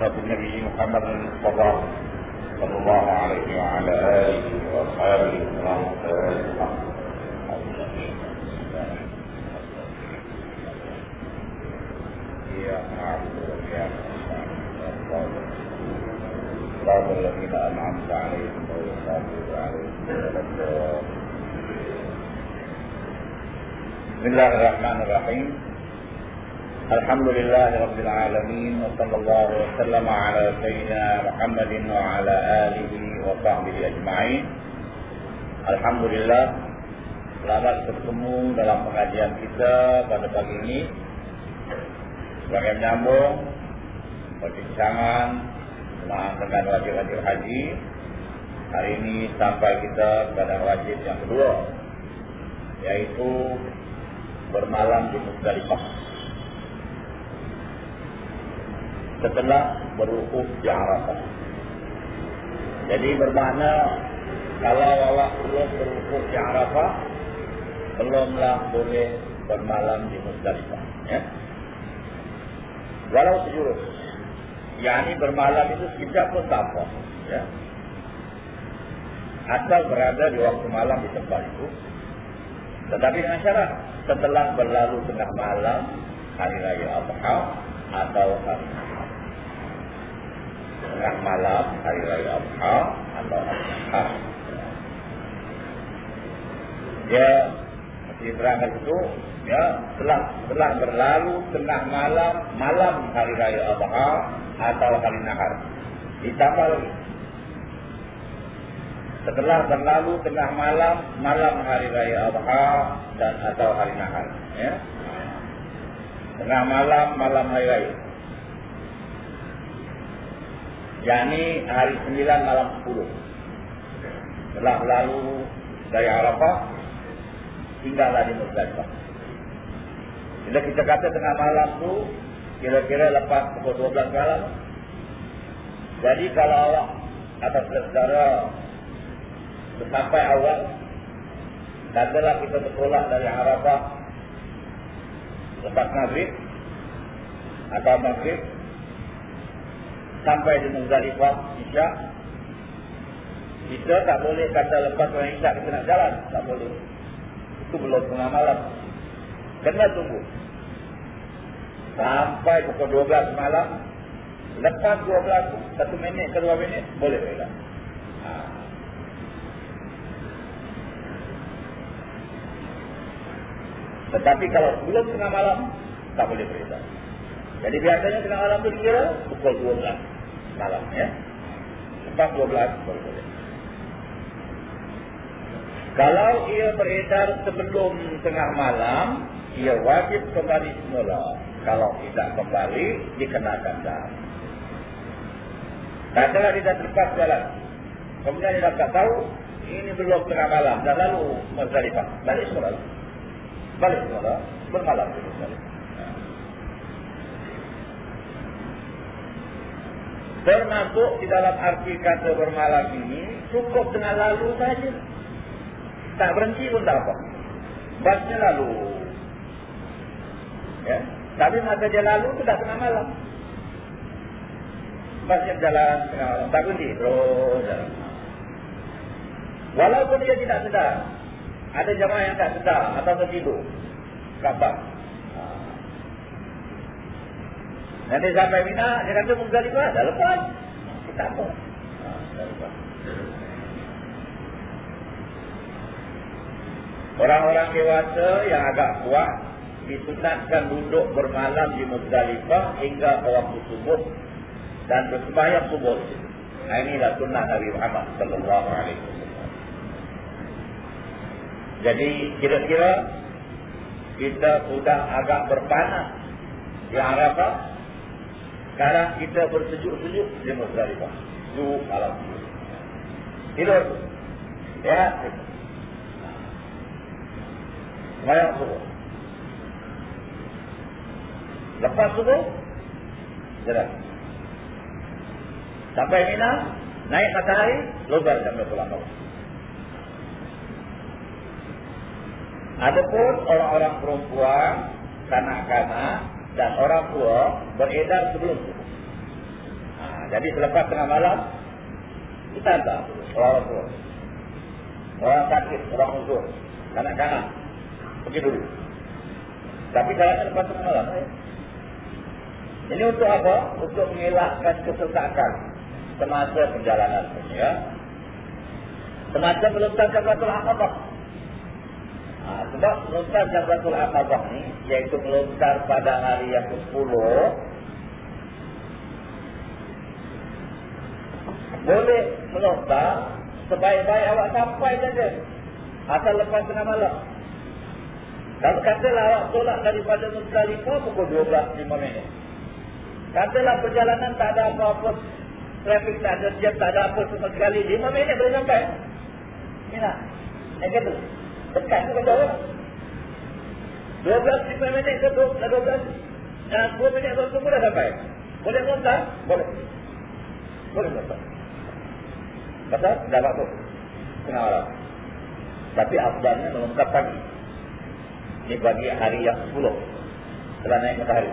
صلى النبي محمد المصطفى صلى الله عليه وعلى آله وأصحابه الكرام. صراط الذين أنعمت عليهم غير المغضوب عليهم بسم الله الرحمن الرحيم. الحمد لله رب العالمين وصلى الله وسلم على سيدنا محمد وعلى آله وصحبه أجمعين الحمد لله selamat bertemu dalam pengajian kita pada pagi ini sebagai menyambung perbincangan dengan wajib-wajib haji hari ini sampai kita pada wajib yang kedua yaitu bermalam di Musdalifah. Setelah berwukuf di Arafah. Jadi bermakna kalau awak belum berwukuf di Arafah, belumlah boleh bermalam di Musdalifah. Ya? Walau sejurus. Yang ini bermalam itu sekejap pun tak apa. Ya? Asal berada di waktu malam di tempat itu. Tetapi dengan syarat setelah berlalu tengah malam hari raya Adha atau hari. Tengah malam hari raya Adha atau hari Nahar. Ya, mesti terangkan itu, ya, setelah setelah berlalu tengah malam malam hari raya Adha atau hari Nahar. Ditambah lagi setelah berlalu tengah malam malam hari raya Adha dan atau hari Nahar ya tengah malam malam hari raya yakni hari 9 malam 10 setelah lalu dari Arafah tinggallah di Muzdalifah bila kita kata tengah malam tu kira-kira lepas pukul 12 malam jadi kalau awak atas saudara sampai awal Katalah kita bertolak dari Arafah Lepas maghrib Atau maghrib Sampai di Muzdalifah Isyak Kita tak boleh kata lepas orang Isyak kita nak jalan. Tak boleh. Itu belum tengah malam Kena tunggu. Sampai pukul 12 malam. Lepas 12 Satu minit ke dua minit Boleh belah Tetapi kalau sebelum tengah malam, tak boleh beredar. Jadi biasanya tengah malam itu dikira pukul 12 malam. ya. Lepas 12 baru boleh. Kalau ia beredar sebelum tengah malam, ia wajib kembali semula. Kalau tidak kembali, dikenakan. Katalah dia dah terlepas jalan. Kemudian dia dapat tahu, ini belum tengah malam. Dah lalu Mazalifah. Balik semula balik semula bermalam dulu balik. Termasuk di dalam arti kata bermalam ini cukup dengan lalu saja. Tak berhenti pun tak apa. Basnya lalu. Ya. Tapi masa dia lalu itu dah tengah malam. Basnya jalan tengah malam. Tak berhenti. Terus jalan. Walaupun dia tidak sedar. Ada jamaah yang tak sedar atau tertidur. Kabar. Nanti sampai Mina, dia kata Muzdalifah, dah lepas. Kita apa? Orang-orang dewasa yang agak kuat disunatkan duduk bermalam di Muzdalifah hingga waktu subuh dan bersembahyang subuh. Nah, inilah sunnah Nabi Muhammad sallallahu alaihi wasallam. Jadi kira-kira kita sudah agak berpanas di Arafah. Sekarang kita bersejuk-sejuk di Muzdalifah. Sejuk malam. Tidur. Ya. Semayang subuh. Lepas subuh. Jalan. Sampai Mina. Naik matahari. Lubar jam 20 malam. Adapun orang-orang perempuan, kanak-kanak dan orang tua beredar sebelum itu. jadi selepas tengah malam kita hantar orang tua. Orang sakit, orang uzur, kanak-kanak. Pergi dulu. Tapi jalan lepas tengah malam. Eh? Ini untuk apa? Untuk mengelakkan kesesakan semasa perjalanan. Ya? Semasa melontar Jabatul Aqabah. Ha, sebab melontar Jabatul Aqabah ni, iaitu melontar pada hari yang ke-10, boleh melontar sebaik-baik awak sampai saja. Asal lepas tengah malam. Kalau katalah awak tolak daripada Mustalifah pukul 12.5 minit. Katalah perjalanan tak ada apa-apa. Trafik tak ada, jam tak ada apa sama sekali. 5 minit boleh sampai. Ini. Yang kata. Dekat tu kata orang. 12.5 minit ke 12. 2 minit atau tu dah sampai. Boleh melontar? Boleh. Boleh melontar. Kata, dah waktu. Tengah malam. Tapi afdalnya melengkap pagi. Ini bagi hari yang 10. Setelah naik matahari.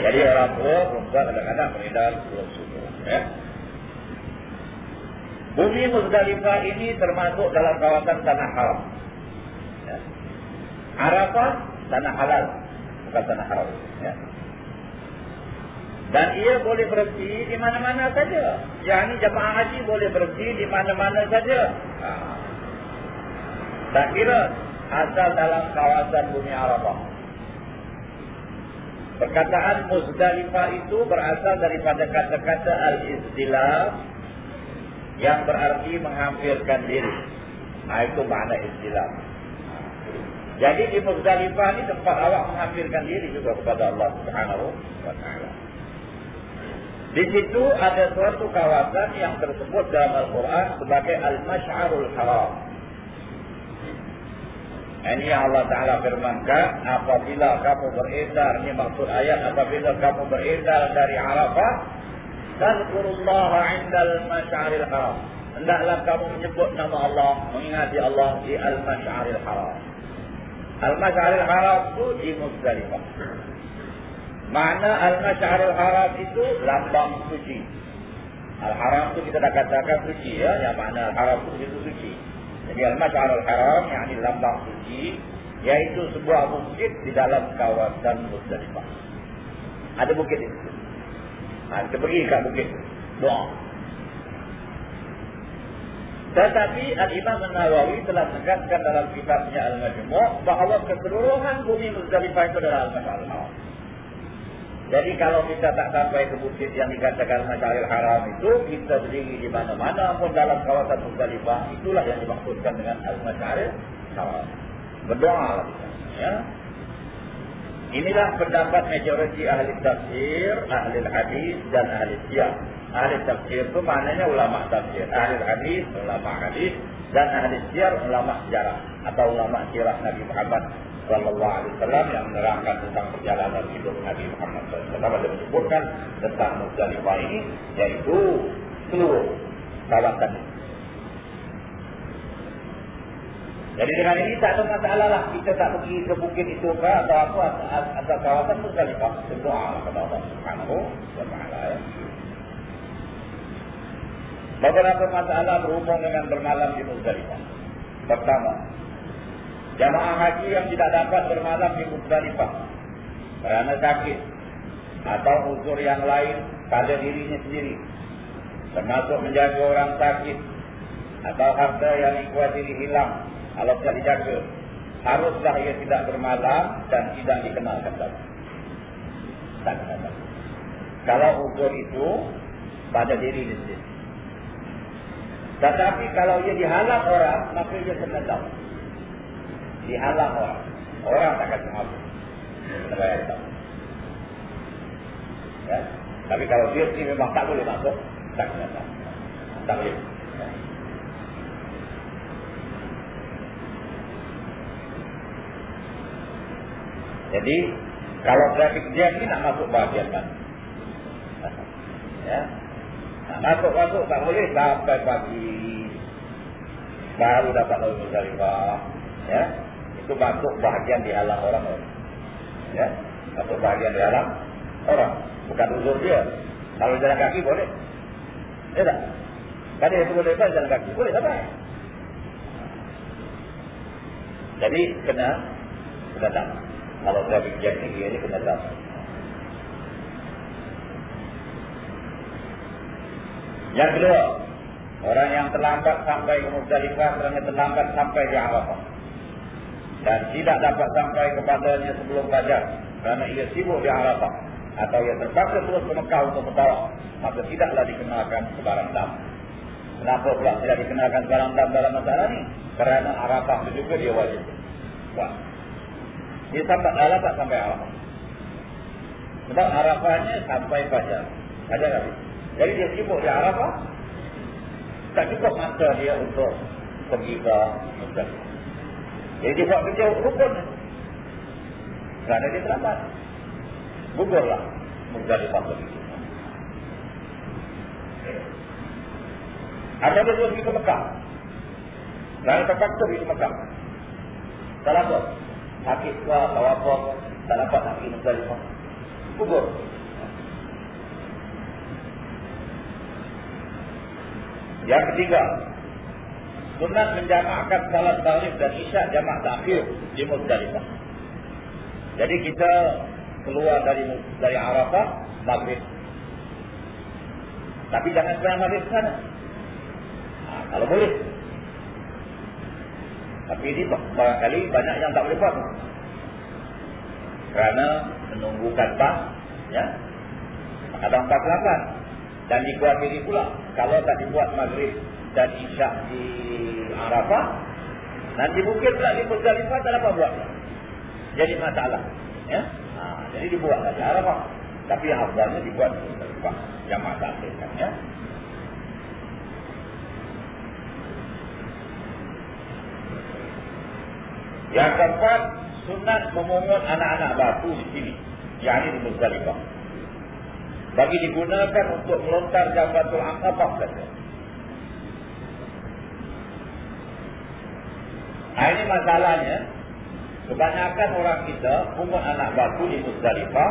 Jadi orang tua, perempuan kadang-kadang beredar sebelum subuh. Ya? Bumi Muzdalifah ini termasuk dalam kawasan tanah haram. Ya? Arafah, tanah halal bukan tanah haram. Ya. Dan ia boleh berhenti di mana-mana saja. Yang ini jemaah haji boleh berhenti di mana-mana saja. Ha. Tak kira asal dalam kawasan bumi Arafah. Perkataan Muzdalifah itu berasal daripada kata-kata Al-Istilah yang berarti menghampirkan diri. Nah, itu makna istilah. Jadi di Muzdalifah ni tempat awak menghampirkan diri juga kepada Allah Subhanahu wa taala. Di situ ada suatu kawasan yang tersebut dalam Al-Quran sebagai Al-Mash'arul Haram. Ini yang Allah Ta'ala firmankan, apabila kamu beredar, ini maksud ayat, apabila kamu beredar dari Arafah, dan kurullaha indal Mash'aril Haram. Hendaklah kamu menyebut nama Allah, mengingati Allah di Al-Mash'aril Haram. Al-Mash'aril Haram itu di Muzdalifah. Mana Al-Mash'aril Haram itu lambang suci. Al-Haram itu kita dah katakan suci ya. Yang mana Al-Haram itu suci. Jadi Al-Mash'aril Haram yang ini lambang suci. Yaitu sebuah bukit di dalam kawasan Muzdalifah. Ada bukit itu. Ha, kita pergi ke bukit. Doa. Tetapi Al-Imam Nawawi telah menegaskan dalam kitabnya Al-Majmu' bahawa keseluruhan bumi Muzdalifah itu adalah Al-Masyaril Haram. Jadi kalau kita tak sampai ke bukit yang dikatakan Masyaril Haram itu, kita berdiri di mana-mana pun dalam kawasan Muzdalifah, itulah yang dimaksudkan dengan Al-Masyaril Haram. Berdoa lah. Ya? Inilah pendapat majoriti ahli tafsir, ahli hadis dan ahli siyah. Ahli tafsir itu maknanya ulama tafsir. Ahli hadis, ulama hadis. Dan ahli syiar, ulama sejarah. Atau ulama sirah Nabi Muhammad Alaihi Wasallam yang menerangkan tentang perjalanan hidup Nabi Muhammad Sallallahu Alaihi Wasallam. menyebutkan tentang Muzdalifah ini, yaitu seluruh kawasan. Jadi dengan ini tak ada masalah lah. Kita tak pergi ke bukit itu ke atau apa atau kawasan Muzdalifah. Semua kepada Allah Subhanahu wa taala. Ya. Beberapa masalah berhubung dengan bermalam di Muzdalifah. Pertama, jamaah haji yang tidak dapat bermalam di Muzdalifah kerana sakit atau unsur yang lain pada dirinya sendiri, termasuk menjaga orang sakit atau harta yang dikuasai hilang kalau tidak dijaga, haruslah ia tidak bermalam dan tidak dikenalkan lagi. Tak kenal. Kalau unsur itu pada diri sendiri. Tetapi kalau ia dihalang orang, maka ia kena tahu. Dihalang orang. Orang tak akan tahu. Saya tahu. Ya? Tapi kalau dia sendiri memang tak boleh masuk, tak kena tahu. Tak boleh. Jadi, kalau trafik dia ini nak masuk bahagian mana? Ya? Masuk-masuk tak boleh sampai pagi. Baru dapat lalu Muzdalifah. Ya. Itu itu masuk bahagian di alam orang lain. Ya, masuk bahagian di alam orang. Bukan uzur dia. Kalau jalan kaki boleh. Ya tak? Kan dia boleh lepas jalan kaki. Boleh tak? Jadi kena kena tak. Kalau saya fikir tinggi ini kena tak. Yang kedua, orang yang terlambat sampai ke Muzdalifah kerana terlambat sampai di Arafah. Dan tidak dapat sampai kepadanya sebelum fajar kerana ia sibuk di Arafah atau ia terpaksa terus ke Mekah untuk bertawaf, maka tidaklah dikenakan sebarang dam. Kenapa pula tidak dikenakan sebarang dam dalam masalah ini? Kerana Arafah itu juga dia wajib. Wah. Dia sampai Arafah sampai Arafah. Sebab Arafahnya sampai fajar. Fajar habis. Jadi dia sibuk di Arafah. Tak cukup masa dia untuk pergi ke Muzdalifah. Jadi dia buat kerja rukun. Kerana dia terlambat. Gugurlah Muzdalifah begitu. Ada dia terus pergi ke Mekah. Kerana terpaksa pergi ke Mekah. Tak dapat. Sakit ke, tahu apa. Tak dapat nak pergi Muzdalifah. Gugur. Yang ketiga, sunat menjamaahkan salat maghrib dan isyak jamaah takhir di Muzdalifah. Jadi kita keluar dari dari Arafah maghrib. Tapi jangan sampai maghrib sana. Ha, kalau boleh. Tapi ini barangkali banyak yang tak boleh buat. Kerana menunggukan pas. Ya. Ada empat lapan. Dan dikuatiri pula kalau tak dibuat maghrib dan isyak di Arafah, nanti mungkin pula di Muzdalifah tak dapat buat. Jadi masalah. Ya? Ha, jadi dibuat di Arafah. Tapi yang afdalnya dibuat di Muzdalifah. Yang masalah. Ya? Yang keempat, sunat memungut anak-anak batu di sini. Yang ini di Muzdalifah bagi digunakan untuk melontar Jabatul Aqabah saja. Nah ini masalahnya, kebanyakan orang kita pungut anak batu di Muzdalifah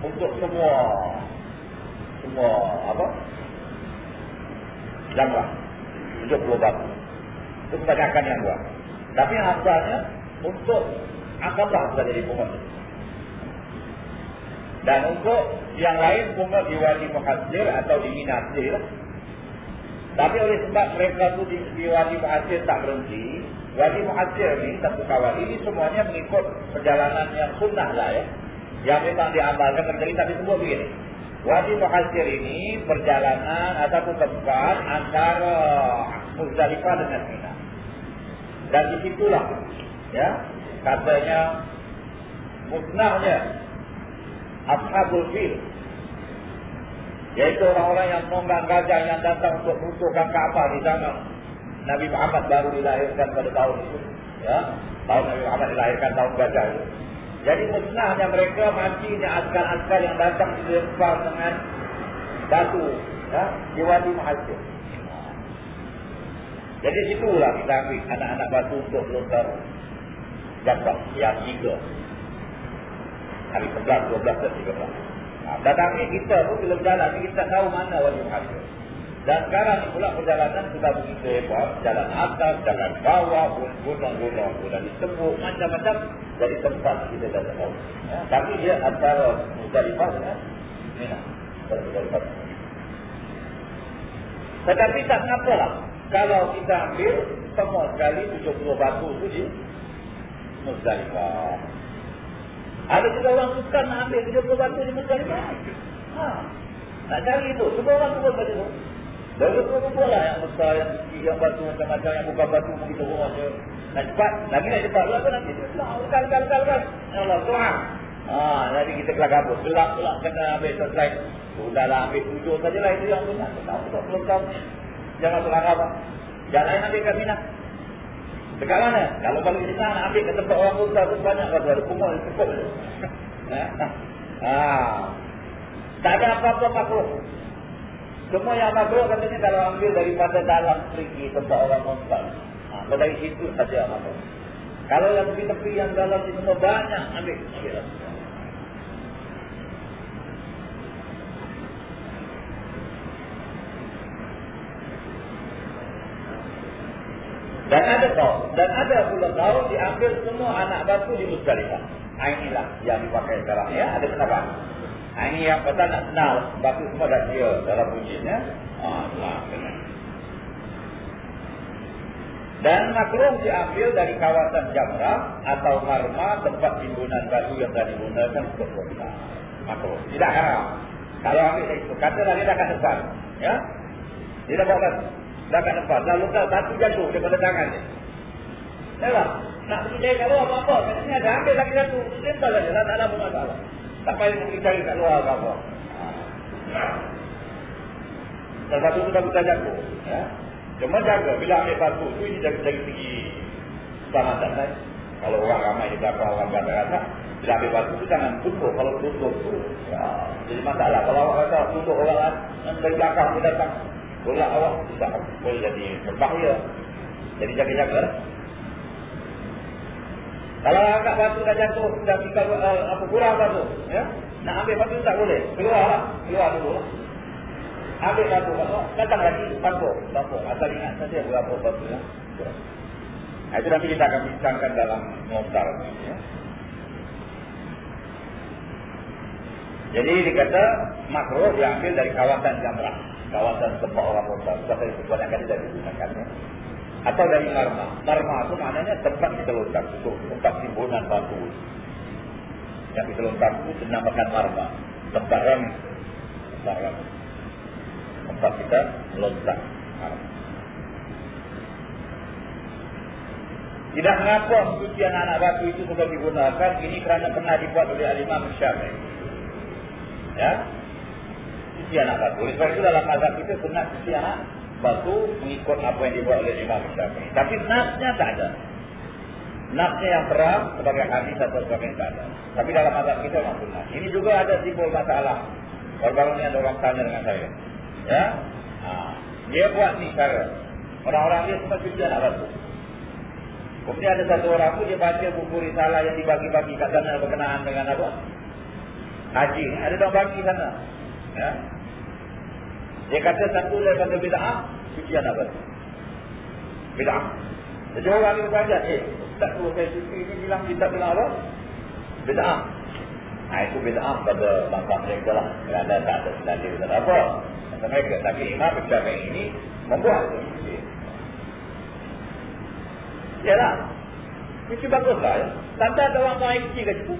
untuk semua semua apa? Jamrah. Untuk batu. Itu kebanyakan yang buat. Tapi asalnya untuk Aqabah saja dipungut. Dan untuk yang lain bunga di Wadi Muhajir atau di Minasir. Tapi oleh sebab mereka tu di, di Wadi Muhajir tak berhenti. Wadi Muhajir ni, satu kawan ini semuanya mengikut perjalanan yang sunnah lah ya. Yang memang diamalkan terjadi tapi semua begini. Wadi Muhajir ini perjalanan ataupun tempat antara Muzdalifah dengan Mina. Dan di situlah ya katanya musnahnya Ashabul Fil Yaitu orang-orang yang nonggang gajah yang datang untuk runtuhkan Kaabah di sana. Nabi Muhammad baru dilahirkan pada tahun itu. Ya, tahun Nabi Muhammad dilahirkan tahun gajah itu. Jadi musnahnya mereka matinya askar-askar yang datang dilempar dengan batu. Ya, di Wadi Muhajir. Jadi situlah kita ambil anak-anak batu untuk melontar jatuh yang tiga hari 11, 12 dan 13. Nah, datangnya kita pun bila berjalan kita tahu mana wajib hasil. Dan sekarang pula perjalanan sudah begitu hebat. Jalan atas, jalan bawah, gunung-gunung, sudah disebut macam-macam. Jadi tempat kita dah tahu. Ya, tapi dia antara Muzdalifah dengan Mina. Tetapi tak kenapa lah. Kalau kita ambil semua sekali 70 batu tu di Muzdalifah. Ada juga orang suka nak ambil 70 batu di Muzdalifah. Ha. Nak cari itu. Semua orang suka batu itu. Lalu kumpul lah yang besar, yang kecil, yang batu macam-macam, yang bukan batu begitu rumah dia. Nak cepat. Lagi nak cepat. Lalu nanti dia lekal, lekal, lekal, lekal. Ya Allah, doa. Ha, nanti kita kelak kabut. Gelap pula kena ambil selesai. Sudahlah ambil tujuh sajalah itu yang. Tak tahu, belum tahu. Jangan selangkah apa. Jangan lain ambil kat Minah. Dekat mana? Kalau kalau kita nak ambil ke tempat orang kota tu banyak kata ada kumul cukup. ha. Tak ada apa-apa makhluk. Semua yang makhluk katanya kalau ambil daripada dalam pergi tempat orang kota. Ha. dari situ saja makhluk. Kalau yang tepi-tepi yang dalam itu semua banyak ambil. Dan ada kau, dan ada pula kau diambil semua anak batu di Musdalifah. Ah, inilah yang dipakai sekarang ya. Ada kenapa? Ah, ini yang pasal nak kenal batu semua dah dia dalam bunyinya. Ah, nah, Dan makruh diambil dari kawasan Jamrah atau Marma tempat timbunan batu yang telah digunakan untuk berita. Makruh. Tidak haram. Kalau ambil dari itu, kata tadi dah kat depan. Ya? Dia dah bawa Dah kat depan. Dah luka satu jatuh daripada tangan dia. Ya lah. Nak pergi cari kat luar apa-apa. Kat sini ada. Ambil lagi satu. Simple saja. Lah. Tak ada masalah. Tak payah pergi cari kat luar apa-apa. Salah satu tu dah buka jatuh. Ya. Cuma jaga. Bila ambil batu tu ini dari, dari segi selamatan kan. Kalau orang ramai di belakang orang berada-ada. Bila ambil batu tu jangan tutup. Kalau tutup tu. Ya. Jadi masalah. Kalau orang kata tutup orang lain. Dari belakang dia datang bola awak tidak boleh jadi berbahaya. Jadi jaga-jaga. Kalau angkat batu dah jatuh, dah kita uh, apa kurang batu, ya? Nak ambil batu tak boleh. Keluarlah, keluar dulu. Ambil batu, datang lagi batu, batu. Asal ingat saja berapa batu ya. Nah, itu nanti kita akan bincangkan dalam notar. Ya. Jadi dikata makro diambil dari kawasan jamrah kawasan tempat orang besar seperti tempat yang tidak digunakan ya. Atau dari marma marma itu maknanya tempat ditelurkan itu tempat timbunan batu. Yang ditelurkan itu dinamakan marma tempat rami tempat rami tempat kita melontar tidak mengapa suci anak-anak batu itu sudah digunakan. Ini kerana pernah dibuat oleh alimah Syafi'i. Ya? Cuci anak batu. Oleh sebab itu dalam mazhab kita sunat cuci anak batu mengikut apa yang dibuat oleh Imam Syafi'i. Tapi nasnya tak ada. Nasnya yang terang sebagai hadis atau sebagai tak ada. Tapi dalam mazhab kita memang sunat. Ini juga ada simbol masalah. Baru-baru ini ada orang tanya dengan saya. Ya, ha. Dia buat ni cara. Orang-orang dia semua cuci anak batu. Kemudian ada satu orang tu dia baca buku risalah yang dibagi-bagi kat sana berkenaan dengan apa? Haji. Ada orang bagi sana. Ya. Dia kata satu daripada bid'ah suci anak batu. Bid'ah. Jadi orang ini berkata, eh, tak tahu saya suci ini bilang kita bilang apa? Bid'ah. Nah itu bid'ah pada bangsa mereka lah. Kerana tak ada sedari tak apa. Kata mereka, tapi imam bercakap ini membuat itu. Yalah. Cuci bagus lah. Ya. Tak ada orang main kecil ke situ.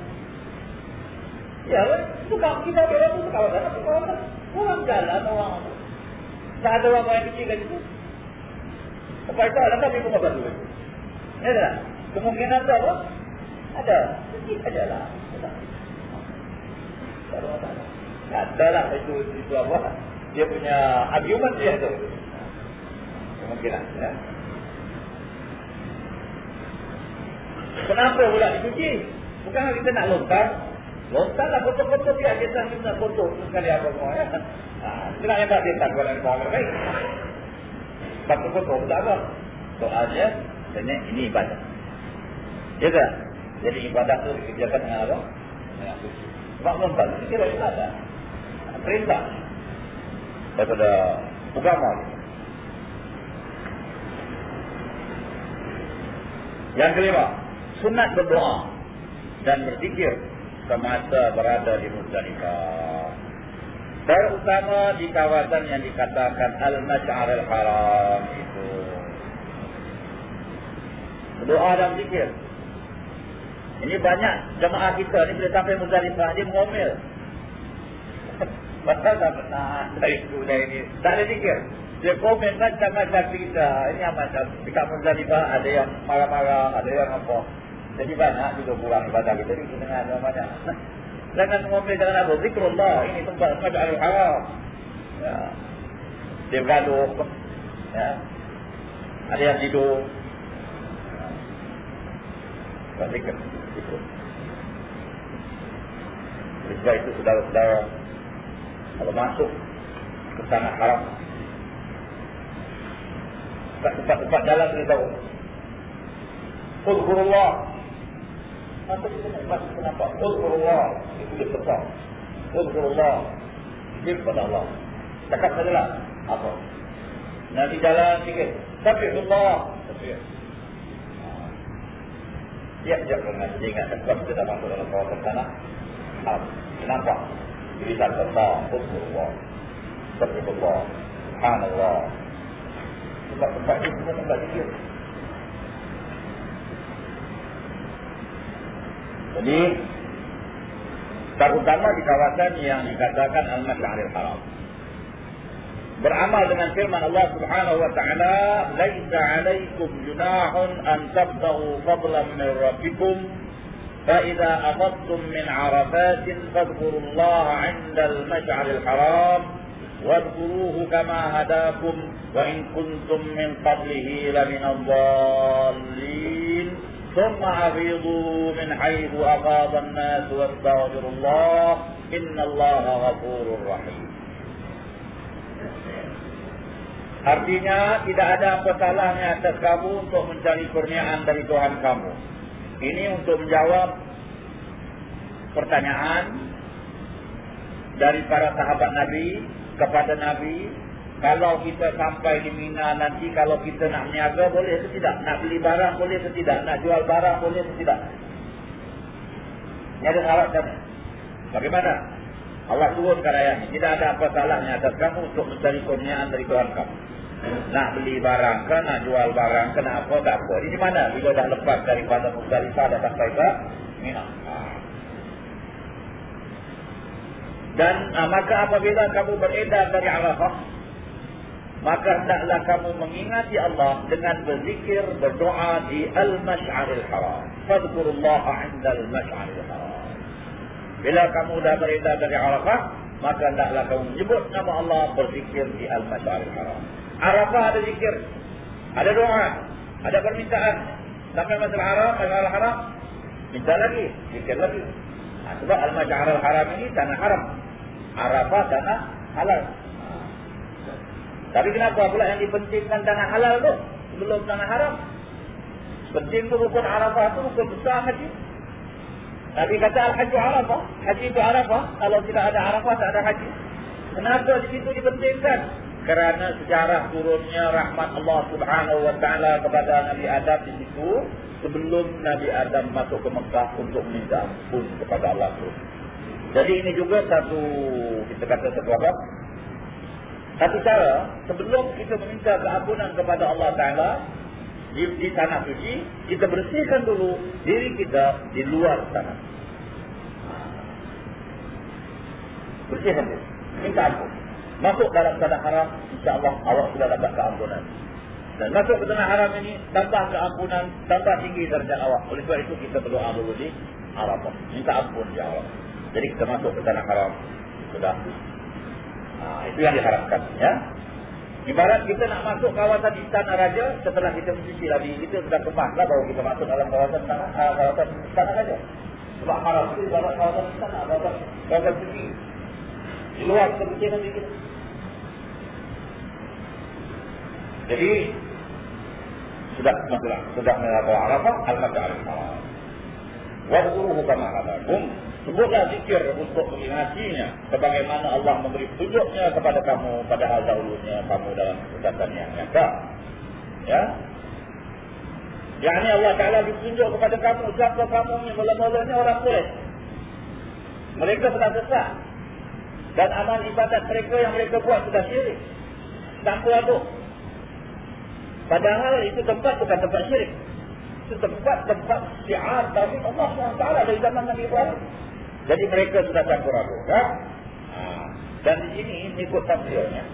Ya, itu kita berada itu kawasan, kawasan. Orang jalan, orang tak ada orang yang kecil kan itu. Apa itu ada kami pun batu. Ya tak? Kemungkinan tu apa? Ada. Sedikit saja lah. Ada lah itu, itu apa? Dia punya argument dia tu. Kemungkinan. Ya. Kenapa pula dicuci? Bukan kita nak lontar. Lontar lah foto-foto dia. Kita nak foto sekali apa semua. Ya. Kenapa yang tak dia tak buat yang baik? Satu pun tak apa. Soalnya, ini, ini ibadah. Ya tak? Jadi ibadah itu dikerjakan dengan apa? Dengan suci. Sebab lontar itu kira ibadah. Perintah. Daripada agama. Yang kelima, sunat berdoa dan berzikir semasa berada di Muzdalifah. Terutama di kawasan yang dikatakan Al-Mash'ar Al-Haram itu. Doa dan zikir. Ini banyak jemaah kita ni bila sampai Muzdalifah dia mengomel. Pasal tak pernah dari dari ini. Tak ada zikir. Dia komen macam-macam kita. Ini macam dekat Muzdalifah ada yang marah-marah, ada yang apa. Jadi banyak juga kurang ibadah kita ni dengan banyak. Jangan ngomel jangan apa. Zikrullah. Ini tempat Maj'al Haram. Ya. Dia bergaduh. Ya. Ada yang tidur. Tak zikr. Zikr. Sebab itu saudara-saudara. Kalau masuk ke sana haram. Tempat-tempat jalan kita tahu. Udhurullah. Apa kita nak baca kenapa? Udhurullah. Itu dia besar. Udhurullah. Dia kepada Allah. Cakap saja lah. Apa? Nanti jalan sikit. Tapi Allah. Siap siap dengan dia ingat sebab kita dah masuk dalam kawasan tanah. Ah, kenapa? Jadi tak besar. Udhurullah. Tapi Allah. Subhanallah. Sebab tempat ini semua tempat dia. Jadi terutama di kawasan yang dikatakan Al-Mas'aril Haram. Beramal dengan firman Allah Subhanahu wa taala, "Laisa 'alaikum junahun an tabtaghu fadlan min rabbikum فإذا أفضتم من عرفات فاذكروا الله عند المشعر الحرام واذكروه كما هداكم وإن كنتم من قبله لمن الضالين ثم أفيضوا من حيث أفاض الناس واستغفروا الله إن الله غفور رحيم Artinya tidak ada apa salahnya atas kamu untuk mencari kurniaan dari Tuhan kamu. Ini untuk menjawab pertanyaan dari para sahabat Nabi kepada Nabi kalau kita sampai di Mina nanti kalau kita nak niaga boleh atau tidak? Nak beli barang boleh atau tidak? Nak jual barang boleh atau tidak? Ini ada syarat kan? Bagaimana? Allah turunkan ayat ini. Tidak ada apa salahnya atas kamu untuk mencari kurniaan dari Tuhan kamu. Nak beli barang ke, nak jual barang ke, nak apa, tak apa. Ini mana? Bila dah lepas daripada Mustalifah dan sampai ke Mina. Dan uh, maka apabila kamu beredar dari Arafah, maka hendaklah kamu mengingati Allah dengan berzikir, berdoa di Al-Mash'aril Haram. Fadkurullaha inda Al-Mash'aril Haram. Bila kamu dah beredar dari Arafah, maka hendaklah kamu menyebut nama Allah berzikir di Al-Mash'aril Haram. Arafah ada zikir, ada doa, ada permintaan. Sampai masalah haram, masalah haram, minta lagi, zikir lagi. Sebab Al-Mash'aril Haram ini tanah haram. Arafah tanah halal. Tapi kenapa pula yang dipentingkan tanah halal tu sebelum tanah haram? Penting tu rukun Arafah tu rukun besar haji. Nabi kata Al-Hajju Arafah. Haji itu Arafah. Kalau tidak ada Arafah, tak ada haji. Kenapa di situ dipentingkan? Kerana sejarah turunnya rahmat Allah Subhanahu Wa Taala kepada Nabi Adam di situ sebelum Nabi Adam masuk ke Mekah untuk minta ampun kepada Allah Jadi ini juga satu kita kata satu apa? Satu cara, sebelum kita meminta keampunan kepada Allah Ta'ala di, di tanah suci, kita bersihkan dulu diri kita di luar tanah. Bersihkan dulu. Minta ampun. Masuk dalam tanah haram, insyaAllah Allah sudah dapat keampunan. Dan masuk ke tanah haram ini, tambah keampunan, tambah tinggi darjah awak. Oleh sebab itu kita berdoa dulu di Arafah. Minta ampun ya Allah. Jadi kita masuk ke tanah haram. Sudah Itu yang diharapkan. Ya. Ibarat kita nak masuk kawasan Istana Raja setelah kita mencuci lagi, kita sudah kembanglah baru kita masuk dalam kawasan Istana, uh, kawasan Istana Raja. Sebab haram itu ibarat kawasan Istana, kawasan, kawasan suci. Di luar nanti kita. Jadi, sudah masuklah, sudah melakukan Arafah, Al-Mas'ar Al-Haram. Wadzuruhu kama hadakum Sebutlah zikir untuk mengingatinya sebagaimana Allah memberi tunjuknya kepada kamu pada hal dahulunya kamu dalam kesempatan yang nyata. Ya. Yang ini Allah Ta'ala ditunjuk kepada kamu siapa kamu yang mula-mulanya orang kulit. Mereka sudah sesat. Dan amal ibadat mereka yang mereka buat sudah syirik. Tanpa aduk. Padahal itu tempat bukan tempat syirik. Itu tempat-tempat syiar tauhid Allah SWT dari zaman Nabi Ibrahim. Jadi mereka sudah campur aduk. Kan? Ha. Dan di sini ikut tafsirnya.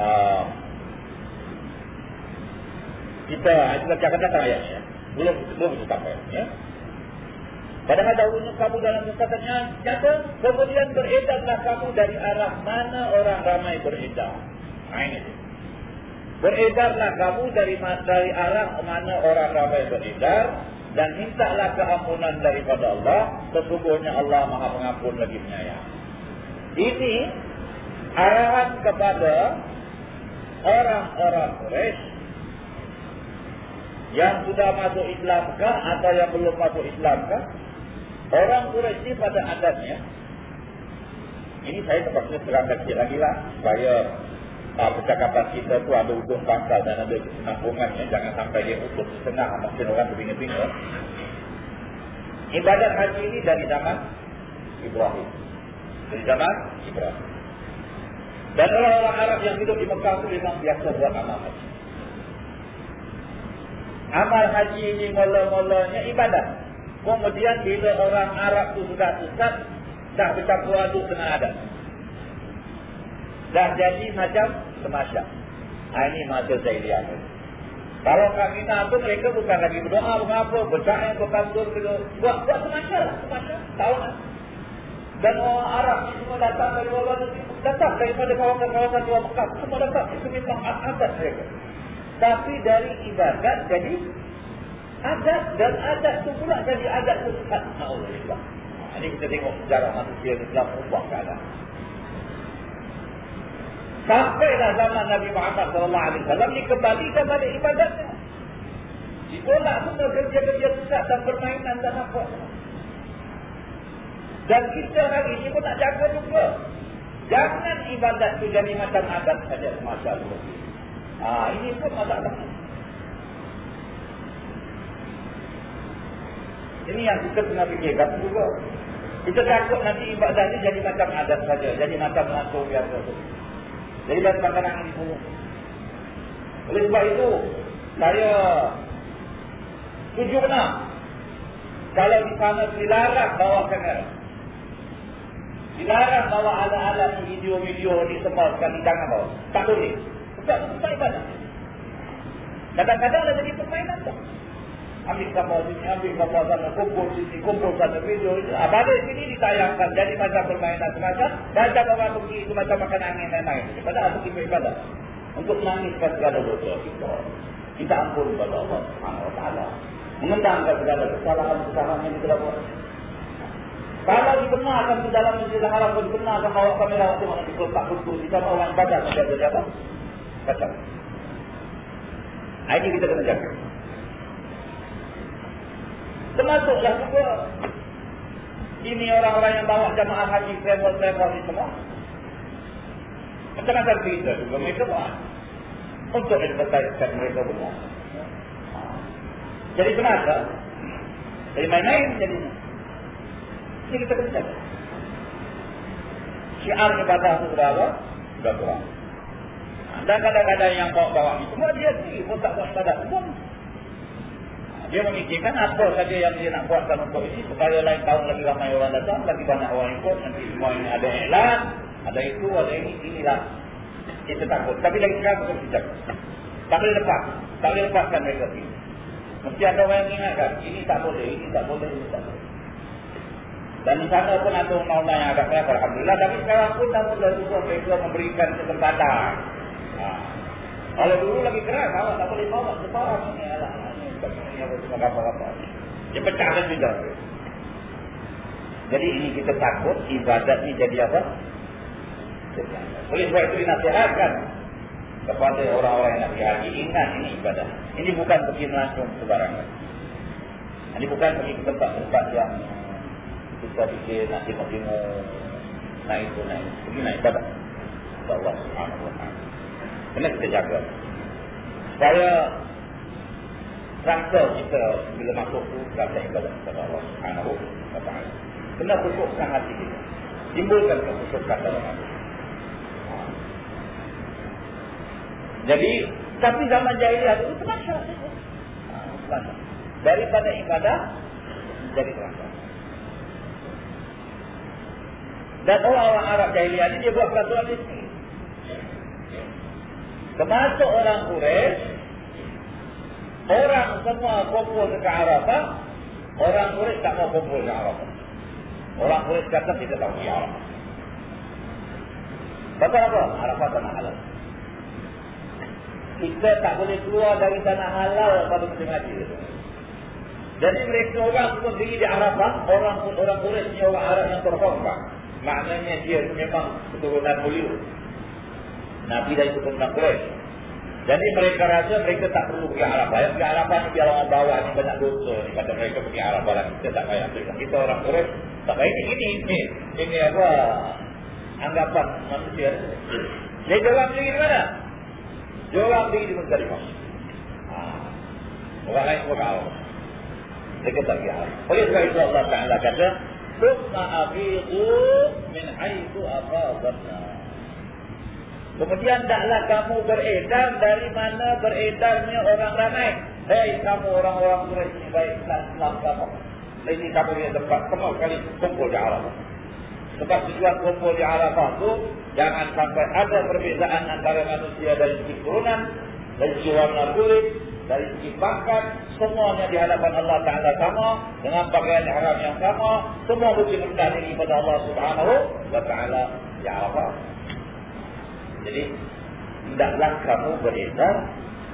Ha. Kita kita cakap tentang ayatnya. Belum belum kita sampai. Ya. Padahal dahulu kamu dalam kesataannya kata kemudian beredarlah kamu dari arah mana orang ramai beredar. Ha, ini. Beredarlah kamu dari dari arah mana orang ramai beredar dan mintalah keampunan daripada Allah sesungguhnya Allah Maha Pengampun lagi penyayang. Ini arahan kepada orang-orang Quraisy yang sudah masuk Islam kah atau yang belum masuk Islam kah? Orang Quraisy pada adatnya ini saya terpaksa terangkan lagi lah supaya uh, percakapan kita tu ada ujung pangkal dan ada kesenambungannya jangan sampai dia utuh setengah mungkin orang berbingung-bingung ibadat haji ini dari zaman Ibrahim. Dari zaman Ibrahim. Dan orang-orang Arab yang hidup di Mekah itu memang biasa buat amal haji. Amal haji ini mula-mulanya ibadat. Kemudian bila orang Arab itu sudah sesat dah bercampur aduk dengan adat. Dah jadi macam semasa. Ha, ini masa jahiliah. Kalau kami nak tu mereka bukan lagi berdoa, mengapa, bercakap, berkantor, buat buat semasa lah, semasa, tak? Dan orang Arab semua datang dari luar datang daripada kawasan-kawasan luar Mekah, semua datang, itu memang adat mereka. Tapi dari ibadat jadi adat dan adat tu pula jadi adat tu sesat. Allah. Ini kita tengok sejarah manusia Islam ubah keadaan. Sampailah zaman Nabi Muhammad SAW dikembalikan balik ibadatnya. Ditolak semua kerja-kerja sesat dan permainan dan apa. Dan kita hari ini pun nak jaga juga. Jangan ibadat itu jadi macam adat saja semasa itu. Ha, ini pun masalah. Ini yang kita kena fikirkan juga. Kita takut nanti ibadat ini jadi macam adat saja. Jadi macam langsung biasa. Jadi dari makanan ini semua. Oleh sebab itu, saya tujuh benar. Kalau di sana dilarang bawa kamera. Dilarang bawa alat-alat video-video di semua sekali jangan bawa. Tak boleh. Sebab tak ibadah. Kadang-kadang ada jadi permainan tak? Ambil gambar sini, ambil gambar sana, kumpul sini, kumpul sana, video ini. Ah, balik sini ditayangkan, jadi macam permainan semacam. Baca orang pergi itu macam makan angin dan lain. Padahal itu kita ibadah. Untuk menangiskan segala dosa kita. Kita ampun kepada Allah Taala. Mengendangkan segala kesalahan-kesalahan yang kita lakukan. Kalau dibenarkan di dalam masjid haram pun dibenarkan bawa kamera waktu mana kita tak di sana orang ibadah ada apa? Kacau. Ini kita kena jaga. Termasuklah juga ini orang-orang yang bawa jamaah haji travel-travel ini semua. Macam-macam cerita juga mereka buat. Untuk advertiskan mereka benar. Jadi kenapa? Jadi main-main jadi. Ini kita kena cakap. Syiar ibadah itu berapa? Sudah kurang. Dan kadang-kadang yang bawa-bawa ini semua dia sendiri pun tak buat ibadah. Semua dia memikirkan apa saja yang dia nak buatkan untuk ini supaya lain tahun lagi ramai orang datang, lagi banyak orang ikut, nanti semua ini ada iklan, ada itu, ada ini, inilah. Kita takut. Tapi lagi sekarang kita tidak. Tak boleh lepas. Tak boleh lepaskan mereka ini. Mesti ada orang yang ingatkan, ini tak boleh, ini tak boleh, ini tak boleh. Dan di sana pun ada undang-undang yang agak keras, Alhamdulillah. Tapi sekarang pun dah sudah juga mereka memberikan kesempatan. Ha. Kalau dulu lagi keras, awak tak boleh bawa sebarang ini. Dia pecah dan juga. Jadi ini kita takut ibadat ini jadi apa? Oleh sebab itu dinasihatkan kepada orang-orang yang nak pergi. Ingat ini ibadah. Ini bukan pergi langsung sebarangan. Ini bukan pergi ke tempat-tempat yang kita fikir nak tengok-tengok naik itu naik. Pergi naik ibadah. Allah Taala. Kena kita jaga. Supaya rasa kita bila masuk tu rasa ibadah kepada Allah Subhanahu wa taala. Kena khususkan hati kita. Timbulkan kekhususan dalam hati. Ha. Jadi, tapi zaman jahiliah itu terasa. Ha, Daripada ibadah, jadi terasa. Dan orang-orang Arab jahiliah ini dia buat peraturan ini. Termasuk orang Quraisy Orang semua kumpul ke Arafah, orang Quraisy tak mau kumpul ke Arafah. Orang Quraisy kata tidak tahu di Arafah. Betul apa? Arafah tanah halal. Kita tak boleh keluar dari tanah halal pada musim haji. Jadi mereka orang semua pergi di Arafah, orang orang Quraisy ni orang Arab yang terhormat. Maknanya dia memang keturunan beliau. Nabi dari keturunan Quraisy. Jadi mereka rasa mereka tak perlu pergi Arafah. Yang pergi Arafah ni biar orang bawah ni banyak dosa ni. Kata mereka pergi Arafah lah. Kita tak payah pergi. Kita orang kurus tak payah ini. Ini, ini apa anggapan manusia. Jadi orang pergi di mana? Dia orang pergi di Muzdalifah. Ha. Orang lain pun kau. Mereka tak pergi Arafah. Oleh sebab itu Allah Ta'ala kata, Summa afidu min haitu afadatna. Kemudian taklah kamu beredar dari mana beredarnya orang ramai. Hei kamu orang-orang Quraisy ini baik Islam kamu. Ini kamu yang tempat semua kali kumpul di Arafah. Sebab tujuan kumpul di Arafah itu jangan sampai ada perbezaan antara manusia dari segi turunan, dari segi warna kulit, dari segi pangkat, semuanya di hadapan Allah Taala sama dengan pakaian haram yang sama, semua mesti rendah diri kepada Allah Subhanahu wa taala di Arafah. Jadi tidaklah kamu beredar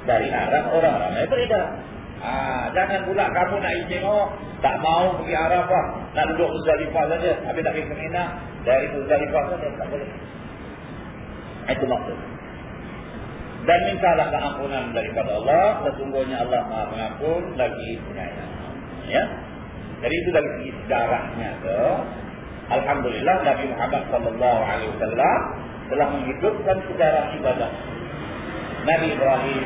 dari arah orang ramai beredar. Ah, jangan pula kamu nak izin oh, tak mau pergi Arafah, nak duduk Muzdalifah saja, habis tak pergi ke Mina, dari Muzdalifah saja tak boleh. Itu maksud. Dan mintalah keampunan daripada Allah, sesungguhnya Allah Maha Pengampun lagi penyayang. Ya. Jadi itu dari segi sejarahnya tu. Alhamdulillah Nabi Muhammad sallallahu alaihi wasallam telah menghidupkan sejarah ibadah. Nabi Ibrahim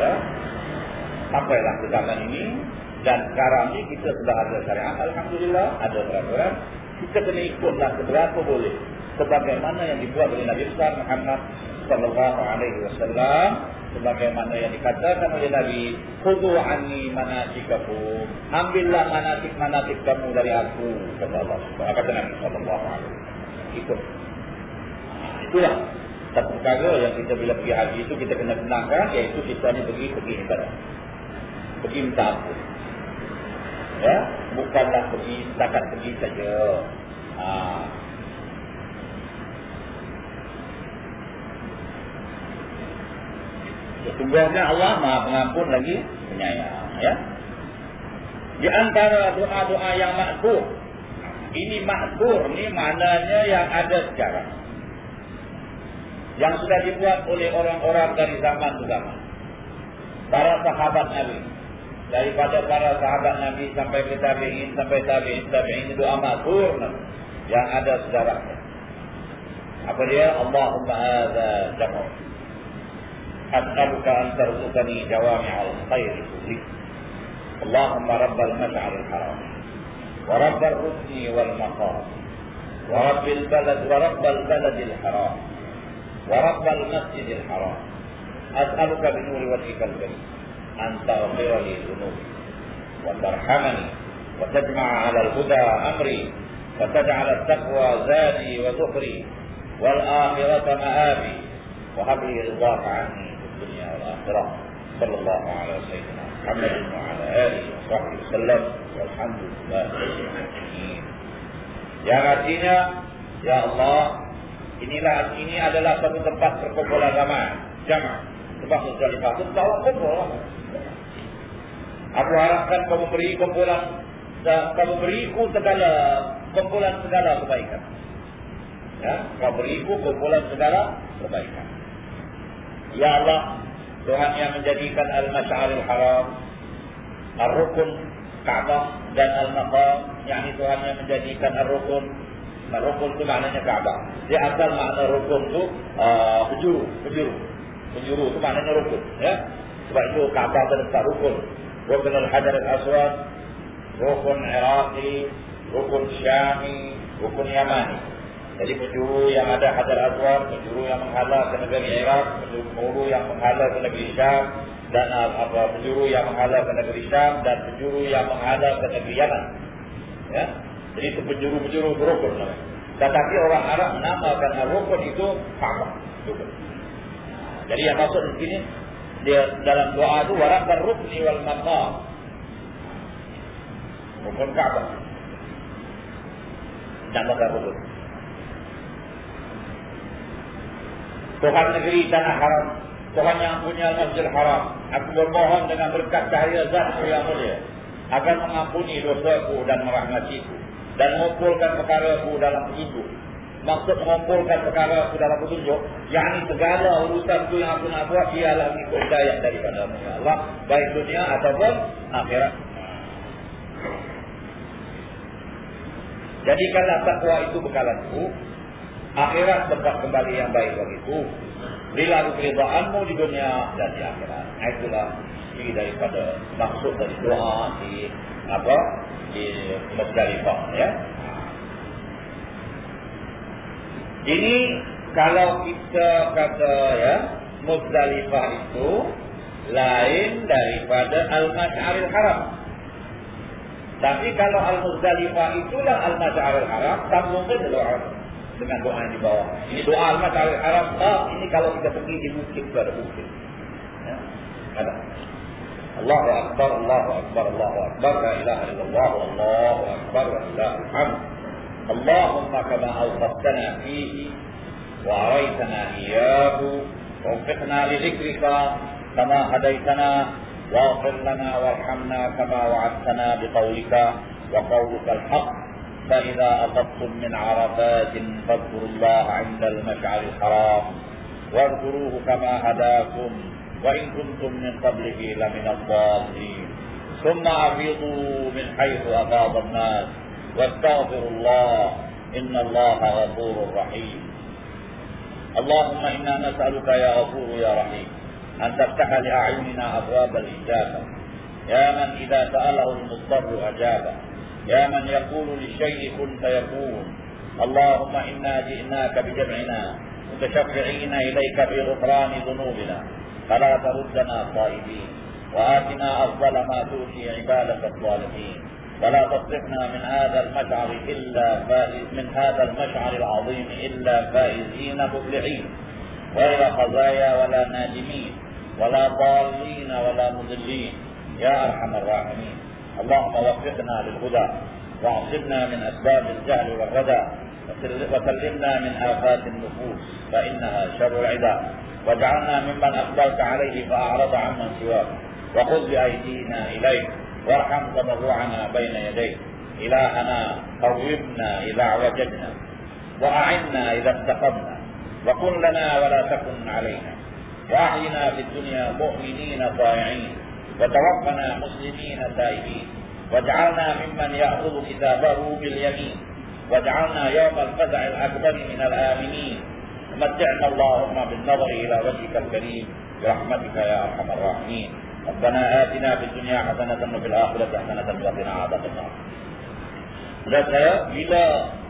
ya, sampailah ke zaman ini. Dan sekarang ini kita sudah ada syariat Alhamdulillah ada peraturan. Kita kena ikutlah seberapa boleh. Sebagaimana yang dibuat oleh Nabi besar Muhammad sallallahu alaihi wasallam sebagaimana yang dikatakan oleh Nabi khudhu anni manasikakum. Ambillah manasik-manasik kamu dari aku kata Allah kata Nabi sallallahu alaihi wasallam ikut itulah satu perkara yang kita bila pergi haji itu kita kena kenangkan iaitu kita ni pergi pergi ibadah. Pergi minta ampun. Ya, bukanlah pergi setakat pergi saja. Ha. Sesungguhnya Allah Maha Pengampun lagi penyayang, ya. Di antara doa-doa yang makbul, ini makbul ni maknanya yang ada sekarang yang sudah dibuat oleh orang-orang dari zaman ke zaman. Para sahabat Nabi. Daripada para sahabat Nabi sampai ke tabi'in, sampai tabi'in, tabi'in itu amat purna. Yang ada sejarahnya. Apa dia? Allahumma hadha jamur. As'aluka an tarzukani jawami'al khairi kulli. Allahumma rabbal mas'al haram. Wa rabbal rukni wal maqam. Wa rabbil balad ورب المسجد الحرام. أسألك بنور وجهك الكريم أن تغفر لي ذنوبي وترحمني وتجمع على الهدى أمري وتجعل التقوى زادي وذخري والآخرة مآبي وهب لي رضاك عني في الدنيا والآخرة. صلى الله على سيدنا محمد وعلى آله وصحبه وسلم. والحمد لله رب العالمين. يا artinya يا الله Inilah ini adalah satu tempat perkumpulan ramai jamaah. Sebab Muzdalifah itu tahu kumpul. Aku harapkan kamu beri kumpulan dan kamu beriku segala kumpulan segala kebaikan. Ya, kamu beriku kumpulan segala kebaikan. Ya Allah, Tuhan yang menjadikan Al-Masyarul Haram, Ar-Rukun Ka'bah dan Al-Maqam, yakni Tuhan yang menjadikan Ar-Rukun Rukun itu maknanya Ka'bah. Dia asal makna rukun itu uh, penjuru, penjuru. Penjuru itu maknanya rukun. Ya? Sebab itu Ka'bah terdekat rukun. Rukun Al-Hajar Al-Aswad, rukun Iraqi, rukun Syami, rukun Yamani. Jadi penjuru yang ada Hajar Aswad, penjuru yang menghalau ke negeri Iraq, penjuru yang menghalau ke negeri Syam, dan uh, apa penjuru yang menghalau ke negeri Syam, dan penjuru yang menghalau ke negeri Yaman. Ya? Jadi itu penjuru-penjuru rukun namanya. Tetapi orang Arab menamakan rukun itu Ka'bah. Jadi yang maksud di sini dia dalam doa itu warabbal rukni wal maqam. Rukun Ka'bah. Namakan rukun. Tuhan negeri tanah haram Tuhan yang punya masjid haram Aku bermohon dengan berkat cahaya zat yang mulia Akan mengampuni dosaku dan merahmatiku dan mengumpulkan perkara ku dalam hidup maksud mengumpulkan perkara itu dalam petunjuk. Yang ini segala urusan itu yang aku nak buat, ialah mengikut hidayah daripada Allah. Baik dunia ataupun akhirat. Jadikanlah takwa itu bekalanku. Akhirat tempat kembali yang baik bagiku. Bila keridaanmu di dunia dan di akhirat. Itulah ini daripada maksud dari doa di apa di Musdalifah ya. Ini kalau kita kata ya Muzdalifah itu lain daripada Al-Mash'aril Haram. Tapi kalau Al-Muzdalifah itulah Al-Mash'aril Haram, sambung ke doa dengan doa di bawah. Ini doa Al-Mash'aril Haram, ah, ini kalau kita pergi di bukit itu ada bukit. Ya. Ada. Allahu Akbar, Allahu Akbar, Allahu Akbar, la ilaha illallah, Allahu Akbar, wa ilaha اللهم كما أوصفتنا فيه وأريتنا إياه ووفقنا لذكرك كما هديتنا واغفر لنا وارحمنا كما وعدتنا بقولك وقولك الحق. فإذا أفضتم من عرفات فاذكروا الله عند المشعر الحرام واذكروه كما هداكم. وإن كنتم من قبله لمن الضالين. ثم أفيضوا من حيث أفاض الناس واستغفر الله إن الله غفور رحيم. اللهم إنا نسألك يا غفور يا رحيم أن تفتح لأعيننا أبواب الإجابة. يا من إذا سأله المضطر أجابه يا من يقول للشيء كن فيكون. اللهم إنا جئناك بجمعنا متشفعين إليك في غفران ذنوبنا. فلا تردنا طائبين وآتنا أفضل ما تؤتي عبادك الصالحين. ولا تصرفنا من هذا المشعر إلا فائز من هذا المشعر العظيم إلا فائزين مفلحين. غير خزايا ولا نادمين ولا ضالين ولا مضلين. يا أرحم الراحمين. اللهم وفقنا للهدى واعصمنا من أسباب الجهل والردى وسلمنا من آفات النفوس فإنها شر العدا واجعلنا ممن أقبلت عليه فأعرض عمن سواك. وخذ بأيدينا إليك. وارحم تضرعنا بين يديك. إلهنا قومنا إذا اعوججنا وأعنا إذا استقمنا وكن لنا ولا تكن علينا. وأحينا في الدنيا مؤمنين طائعين. وتوفنا مسلمين تائبين واجعلنا ممن يأخذ كتابه باليمين. واجعلنا يوم الفزع الأكبر من الآمنين. ومتعنا اللهم بالنظر إلى وجهك الكريم برحمتك يا أرحم الراحمين ربنا آتنا في الدنيا حسنة وفي الآخرة حسنة وقنا عذاب النار. Dan saya bila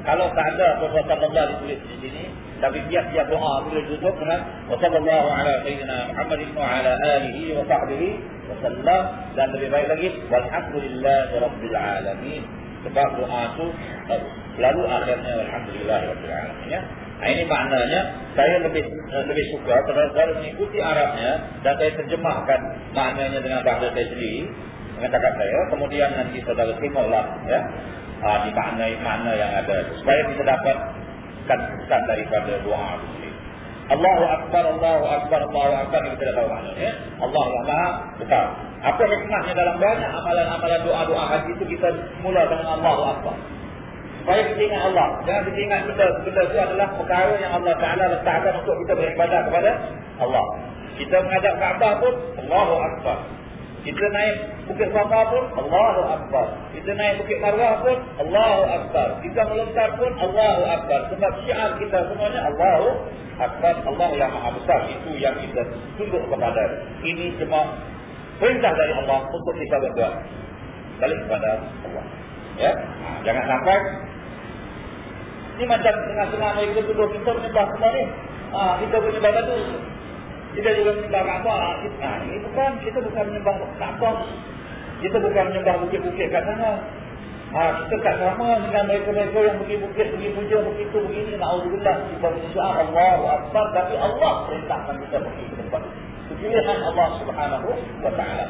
kalau tak ada perbuatan Allah ditulis di sini, tapi tiap-tiap doa boleh tutup dengan Wassalamualaikum ala sayyidina Muhammadin wa ala alihi wa sahbihi wa sallam dan lebih baik lagi walhamdulillahi rabbil alamin. Sebab doa itu lalu akhirnya alhamdulillah rabbil alamin ya. Nah, ini maknanya saya lebih lebih suka kalau saya mengikuti Arabnya dan saya terjemahkan maknanya dengan bahasa saya sendiri dengan cakap saya. Kemudian nanti saudara terima ya ha, di makna yang ada supaya kita dapat kesan daripada doa itu. Allahu Akbar, Allahu Akbar, Allahu Akbar kita dah tahu maknanya. Allah yang Maha besar. Apa hikmahnya dalam banyak amalan-amalan doa-doa haji itu kita mula dengan Allahu Akbar. Supaya kita ingat Allah. Jangan ingat benda, benda itu adalah perkara yang Allah Ta'ala letakkan untuk kita beribadah kepada Allah. Kita menghadap Kaabah pun, Allahu Akbar. Kita naik Bukit Safa pun, Allahu Akbar. Kita naik Bukit Marwah pun, Allahu Akbar. Kita melontar pun, Allahu Akbar. Sebab syiar kita semuanya, Allahu Akbar. Allah yang maha besar. Itu yang kita tunduk kepada. Ini cuma perintah dari Allah untuk kita berbuat. Balik kepada Allah. Ya, Jangan sampai ini macam tengah-tengah mereka tuduh kita menyembah semua ni. Ha, kita menyembah batu. Kita juga menyembah Kaabah. Ha, ini bukan, kita bukan menyembah Kaabah. Kita bukan menyembah bukit-bukit kat sana. Ha, kita tak sama dengan mereka-mereka yang pergi bukit, pergi puja, begitu, begini. Na'udzubillah. Kita menyembah Allah Akbar. Tapi Allah perintahkan kita pergi ke tempat. Kepilihan Allah subhanahu wa ta'ala.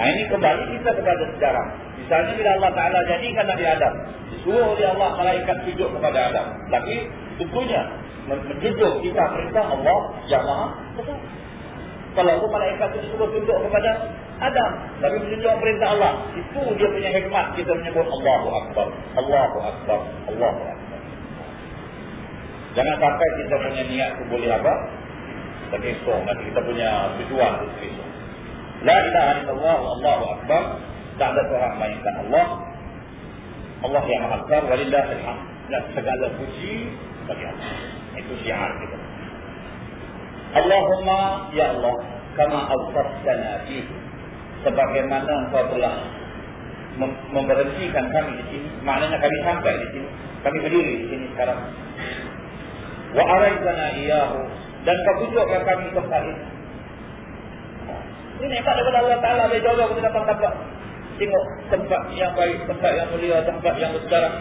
Ini kembali kita kepada sejarah. Misalnya bila Allah Ta'ala jadikan Nabi Adam. Disuruh oleh Allah malaikat sujud kepada Adam. Tapi tentunya menjujur kita perintah Allah yang maha besar. Kalau itu malaikat disuruh tunduk kepada Adam. Tapi menjujur perintah Allah. Itu dia punya hikmat. Kita menyebut Allahu Akbar. Allahu Akbar. Allahu Akbar. Jangan sampai kita punya niat tu boleh apa? Terkesong. Nanti kita punya tujuan tu terkesong. La ilaha illallah Allahu Akbar. Tak ada Tuhan mainkan Allah. Allah yang maha besar. Walillah. Dan segala puji bagi Allah. Itu syiar kita. Allahumma ya Allah. Kama awsastana fi. Sebagaimana engkau telah memberhentikan kami di sini. Maknanya kami sampai di sini. Kami berdiri di sini sekarang. Wa araitana iyahu dan kau tunjukkan kami tempat ini. Ini nikmat daripada Allah Taala dia jauh kita dapat. Tengok tempat yang baik, tempat yang mulia, tempat yang besar.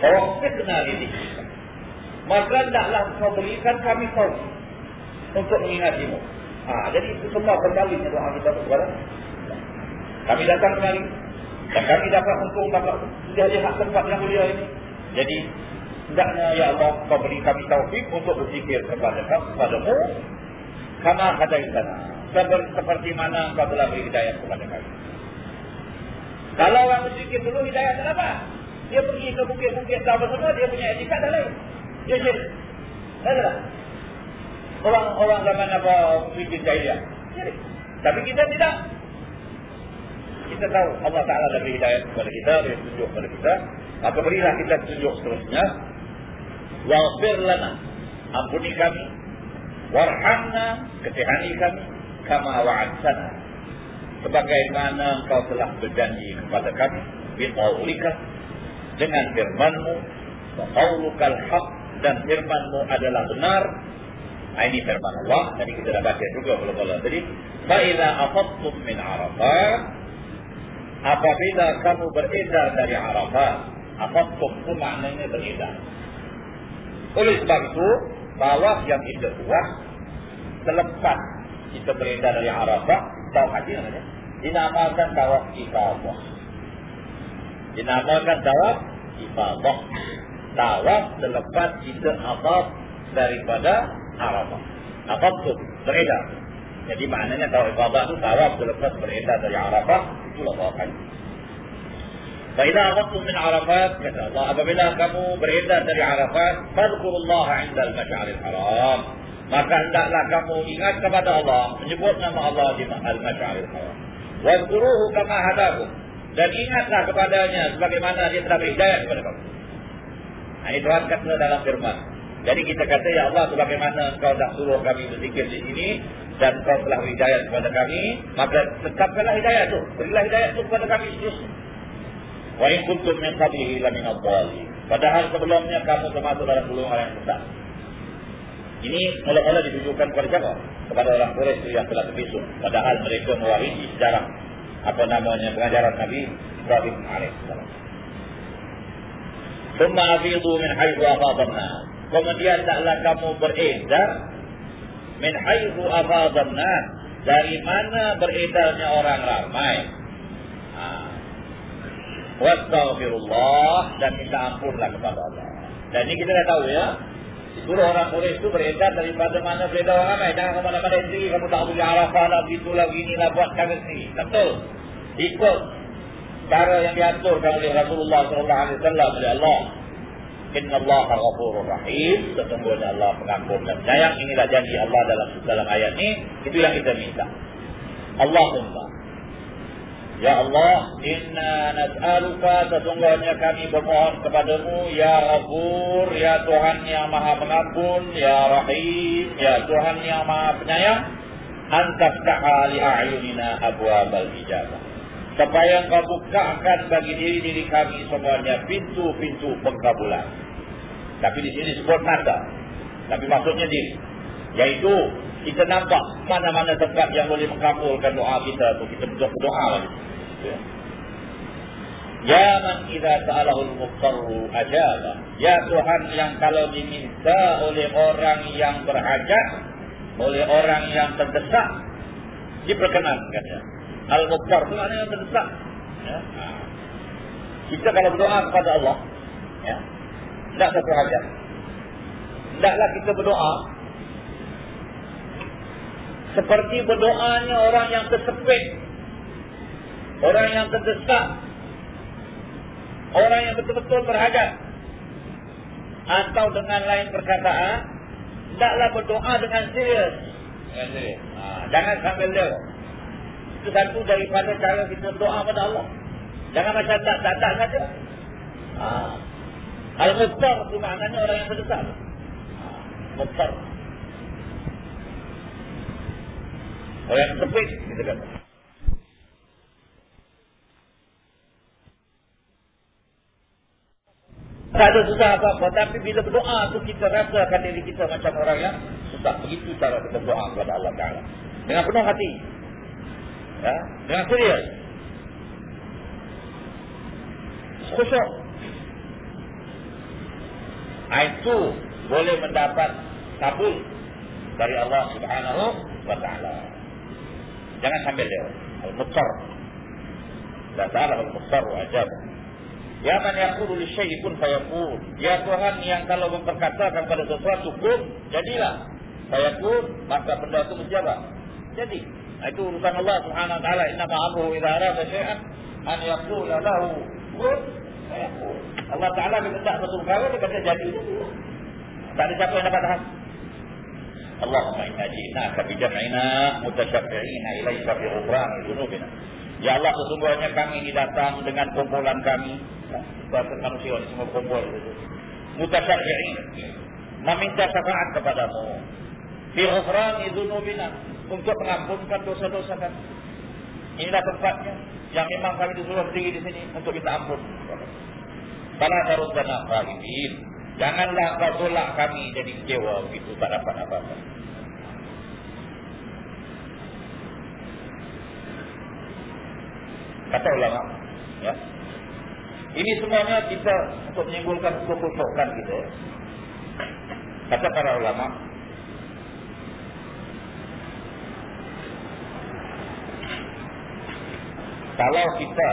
Oh, kenal ini. Maka hendaklah kau berikan kami tahu untuk mengingatimu. Ha, jadi itu semua kembali doa kita kepada kami datang kembali dan kami dapat untung dapat sudah lihat tempat yang mulia ini. Jadi hendaknya ya Allah kau beri kami taufik untuk berzikir kepada kepadamu kama hadaitana seperti mana kau telah beri hidayah kepada kami kalau orang berzikir dulu hidayah kenapa dia pergi ke bukit-bukit tahu semua dia punya etikat dah lain. Dia syirik. Tak orang-orang zaman apa berzikir jahiliah? Tapi kita tidak. Kita tahu Allah Ta'ala dah beri hidayah kepada kita, beri tunjuk kepada kita. Maka berilah kita tunjuk seterusnya. Waghfir lana. Ampuni kami. Warhamna. Kesihani kami. Kama wa'adtana sebagaimana engkau telah berjanji kepada kami biqaulika dengan firmanmu wa qaulukal haq dan firmanmu adalah benar. Ini firman Allah. Tadi kita dah baca juga belum Allah tadi. Fa idza afattum min arafat apabila kamu beredar dari arafat afattum itu maknanya beredar. Oleh sebab itu, tawaf yang kita buat selepas kita beredar dari Arafah, tawaf haji namanya, dinamakan tawaf ifadah. Dinamakan tawaf ifadah. Tawaf selepas kita afaf daripada Arafah. Apa itu? Beredar. Jadi maknanya tawaf ifadah itu tawaf selepas beredar dari Arafah, itulah tawaf haji. فإذا أغضتم من عرفات كذا الله apabila kamu beredar dari Arafat fadhkurullah 'inda al-mash'ar al-haram maka hendaklah kamu ingat kepada Allah menyebut nama Allah di al-mash'ar al-haram wadhkuruhu kama hadakum. Dan ingatlah kepadanya sebagaimana dia telah berhidayah kepada kamu. Nah, ini Tuhan kata dalam firman. Jadi kita kata ya Allah sebagaimana engkau dah suruh kami berzikir di sini dan engkau telah berhidayah kepada kami maka tetapkanlah hidayah itu. Berilah hidayah itu kepada kami seterusnya Wa in kuntum min qablihi la min. Padahal sebelumnya kamu termasuk dalam golongan yang sesat. Ini mula-mula ditujukan kepada siapa? Kepada orang Quraisy yang telah terpisah. Padahal mereka mewarisi sejarah apa namanya pengajaran Nabi Ibrahim alaihissalam. Thumma afidu min haythu afadna. Kemudian taklah kamu beredar min haythu afadna. Dari mana beredarnya orang ramai? Wastaghfirullah dan minta ampunlah kepada Allah. Dan ini kita dah tahu ya. Disuruh orang Quraisy itu beredar daripada mana beredar orang ramai. Jangan kemana-mana sendiri. Kamu tak boleh arafah lah, begitulah, beginilah, buat cara sendiri. Betul. Ikut cara yang diaturkan oleh Rasulullah SAW oleh Allah. Inna Allah ghafurur rahim. Sesungguhnya Allah pengampun dan sayang. Inilah janji Allah dalam dalam ayat ini. Itu yang kita minta. Allahumma Ya Allah, inna nas'aluka sesungguhnya kami bermohon kepadamu ya Rabbur, ya Tuhan yang Maha Pengampun, ya Rahim, ya Tuhan yang Maha Penyayang, antas li a'yunina abwabal ijabah. Supaya engkau bukakan bagi diri-diri kami semuanya pintu-pintu pengkabulan. Tapi di sini sebut nada. Tapi maksudnya diri. Yaitu kita nampak mana-mana tempat yang boleh mengkabulkan doa kita tu kita berdoa lagi. Ya. ya man idza sa'alahu al-muqtarru ajaba. Ya Tuhan yang kalau diminta oleh orang yang berhajat, oleh orang yang terdesak, diperkenankan ya. Al-muqtar itu yang terdesak. Ya. Kita kalau berdoa kepada Allah, ya. Tidak satu hajat. Tidaklah kita berdoa seperti berdoanya orang yang tersepit Orang yang terdesak. Orang yang betul-betul berhajat. atau dengan lain perkataan, hendaklah berdoa dengan serius. Dengan serius. Ha, jangan sambil dia. Itu satu daripada cara kita berdoa kepada Allah. Jangan macam tak tak tak saja. Ha. Al-Mukhtar itu maknanya orang yang sedekah. Ha. Mukhtar. Orang yang sempit, kita kata. Tak ada susah apa-apa. Tapi bila berdoa tu kita rasakan diri kita macam orang yang susah. Begitu cara kita berdoa kepada Allah Ta'ala. Dengan penuh hati. Ya? Dengan serius. Khusyuk. Itu boleh mendapat kabul dari Allah Subhanahu wa Ta'ala. Jangan sambil dia. Al-Muqtar. Tak salah Al-Muqtar wajab. Ya man yaqulu li syai'in kun fayaqul. Ya Tuhan yang kalau memperkatakan pada sesuatu pun jadilah. Fayaqul maka benda itu apa? Jadi. Itu urusan Allah Subhanahu wa taala. Inna ma'ahu idza arada syai'an an yaqula lahu kun fayaqul. Allah Taala tak satu perkara dia kata jadi. Tak ada siapa yang dapat tahan. Allahumma inna ji'naka bi jam'ina mutashabbi'ina ilaika bi ghufrani dhunubina. Ya Allah sesungguhnya kami ini datang dengan kumpulan kami. Bahasa manusia ini semua kumpul. Mutasyari'in. Meminta syafaat kepadamu. Fi ghufrani dhunubina. Untuk mengampunkan dosa-dosa kami. Inilah tempatnya. Yang memang kami disuruh berdiri di sini. Untuk minta ampun. Fala taruddana qalibin. Janganlah kau tolak kami jadi kecewa begitu tak dapat apa-apa. Kata ulama ya. Ini semuanya kita untuk menyimpulkan kekusukan kita. Kata para ulama kalau kita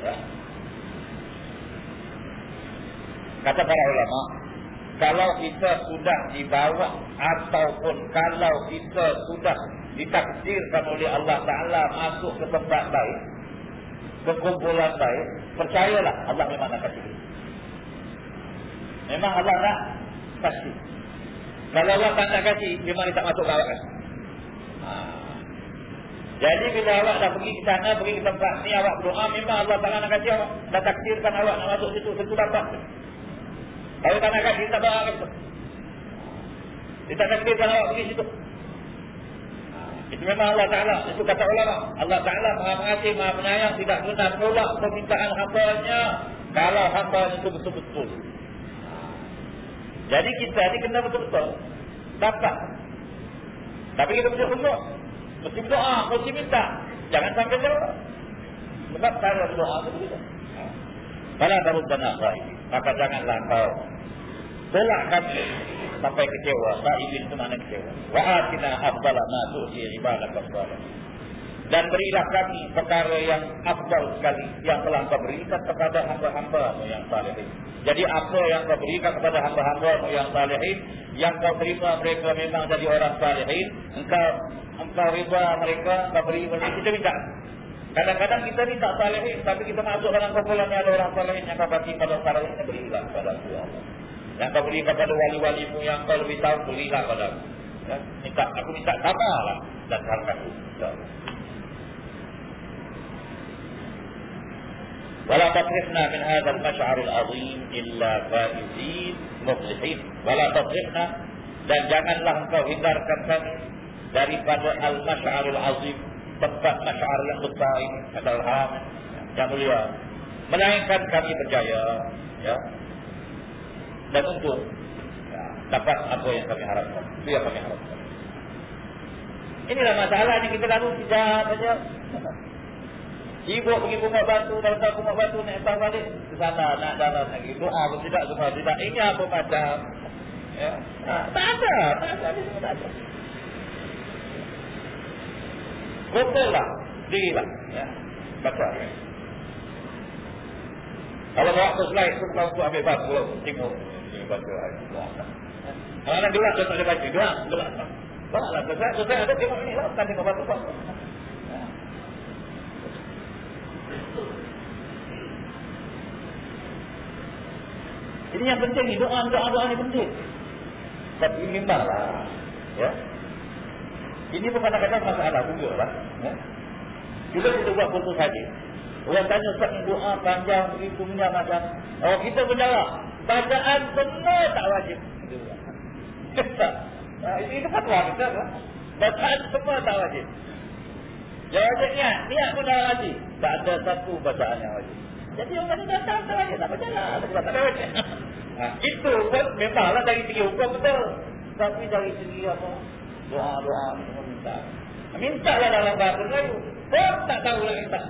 ya, kata para ulama kalau kita sudah dibawa ataupun kalau kita sudah ditakdirkan oleh Allah Ta'ala masuk ke tempat baik kekumpulan baik, percayalah Allah memang nak kasih. Memang Allah nak kasih. Kalau Allah tak nak kasih, memang dia tak masuk ke awak. Ha. Jadi bila awak dah pergi ke sana, pergi ke tempat ni, awak berdoa, memang Allah tak nak kasih awak. Dah takdirkan awak nak masuk situ, tentu dapat. Kalau tak nak kasih, tak bawa kasih. Dia tak takdirkan awak pergi situ. Itu memang Allah Ta'ala. Itu kata ulama. Allah Ta'ala maha mengasih, maha menyayang. Tidak pernah tolak permintaan hambanya. Kalau hamba itu betul-betul. Jadi kita ni kena betul-betul. Dapat. Tapi kita mesti berdoa. Mesti berdoa. Mesti minta. Jangan sampai jauh. Sebab cara berdoa itu begitu. Kalau baru benar Maka janganlah kau. Tolak kami sampai kecewa. Sa'ibin itu mana kecewa. Wa'atina afdala ma tu'ti ibadah salih. Dan berilah kami perkara yang afdal sekali yang telah kau berikan kepada hamba-hamba yang salihin. Jadi apa yang kau berikan kepada hamba-hamba yang salihin, yang kau terima mereka memang jadi orang salihin, engkau engkau riba mereka, kau beri mereka, kita minta. Kadang-kadang kita ni tak salihin, tapi kita masuk dalam kumpulan yang ada orang salihin yang kau bagi pada salihin, berilah kepada Allah. Yang kau beri kepada wali-walimu yang kau lebih tahu, berilah pada aku. Ya? Minta, aku minta sabarlah dan harap aku. Wala tatrifna min hadal masyarul azim illa faizin muflihin. Wala tatrifna dan janganlah engkau hindarkan kami daripada al-masyarul azim tempat masyar yang besar ini adalah yang mulia. Melainkan kami berjaya. Ya, dan untuk ya, dapat apa yang kami harapkan. Itu yang kami harapkan. Inilah masalah yang kita lalu tidak saja. Ibu pergi bunga batu, dan tak bunga batu, naik atas balik. Ke sana, nak jalan lagi. Doa pun tidak, doa tidak. Ini apa macam? Ya. Nah, tak ada. Tak ada. Tak ada. Kumpullah. Dirilah. Ya. Baca. Kalau bawa ke itu bukan untuk ambil batu. Tengok baca ayat Allah. Kalau nak gelap, tak boleh baca. Gelap, gelap. Gelaplah. Selesai, selesai. Ada tengok ini lah. Bukan tengok batu. Ini yang penting ni doa doa doa ni penting. Tapi memanglah ya. Ini bukan kadang-kadang masalah juga lah. Ya. Kita kita buat foto saja. Orang tanya Ustaz doa panjang begitu macam. Oh kita berjawab. Bacaan semua tak wajib. Nah, ini fatwa kita. Bacaan semua tak wajib. Jawabnya niat pun dah wajib. Tak ada satu bacaan yang wajib. Jadi orang ni datang tak wajib. Tak baca lah. Tak ada wajib. Nah, itu pun memanglah dari segi hukum betul. Tapi dari segi apa? Doa-doa minta. Minta lah dalam bahasa Melayu. Pun tak tahu minta.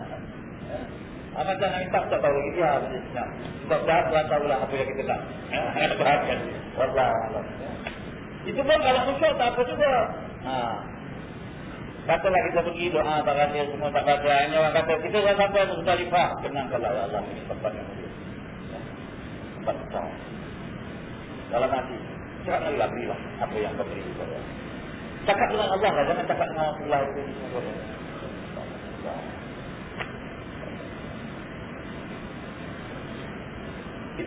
Ah, macam nak tak tahu lagi dia. Sebab dah tak tahu lah apa yang kita nak. Perhatikan. Wallah. Itu pun kalau khusyuk tak apa juga. Ha. Katalah kita pergi doa tak kata semua tak kata. Hanya orang kata kita dah sampai ke Muzdalifah. Kenang kalau ya Allah ini tempat yang mulia. Tempat besar. Dalam hati. Cakap lagi berilah apa yang kau beri kepada Cakap dengan Allah lah. Jangan cakap dengan Allah. Itu pun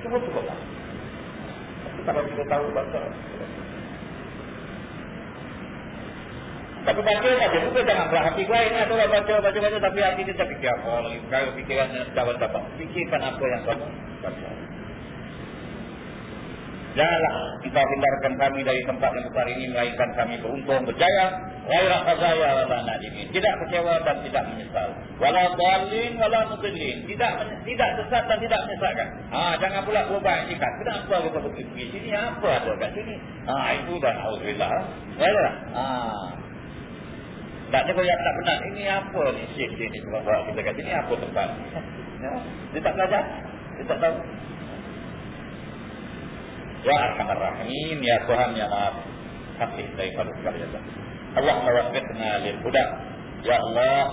cukup lah. Tapi kalau kita tahu baca. Tapi baca saja juga jangan berhati lain atau baca baca baca tapi hati kita fikir apa lagi kalau pikirannya dapat dapat fikirkan apa yang kamu baca. Janganlah kita hindarkan kami dari tempat yang besar ini melainkan kami beruntung berjaya. Ghairah khazaya wa nadimin. Tidak kecewa dan tidak menyesal. Walau dalin walau mudillin. Tidak tidak sesat dan tidak menyesatkan. Ha, jangan pula berubah ikat. Kenapa kita pergi sini? Apa ada kat sini? Ha, itu dah auzubillah. Ya tak? Ha. Tak ada yang tak benar. Ini apa ni syekh ni sebab kita kat sini apa tempat? Ya. Dia tak belajar. Dia tak tahu. Ya Arhamar Rahim, ya Tuhan yang Maha Kasih daripada sekalian. Allah mewaffiqna lil huda. Ya Allah,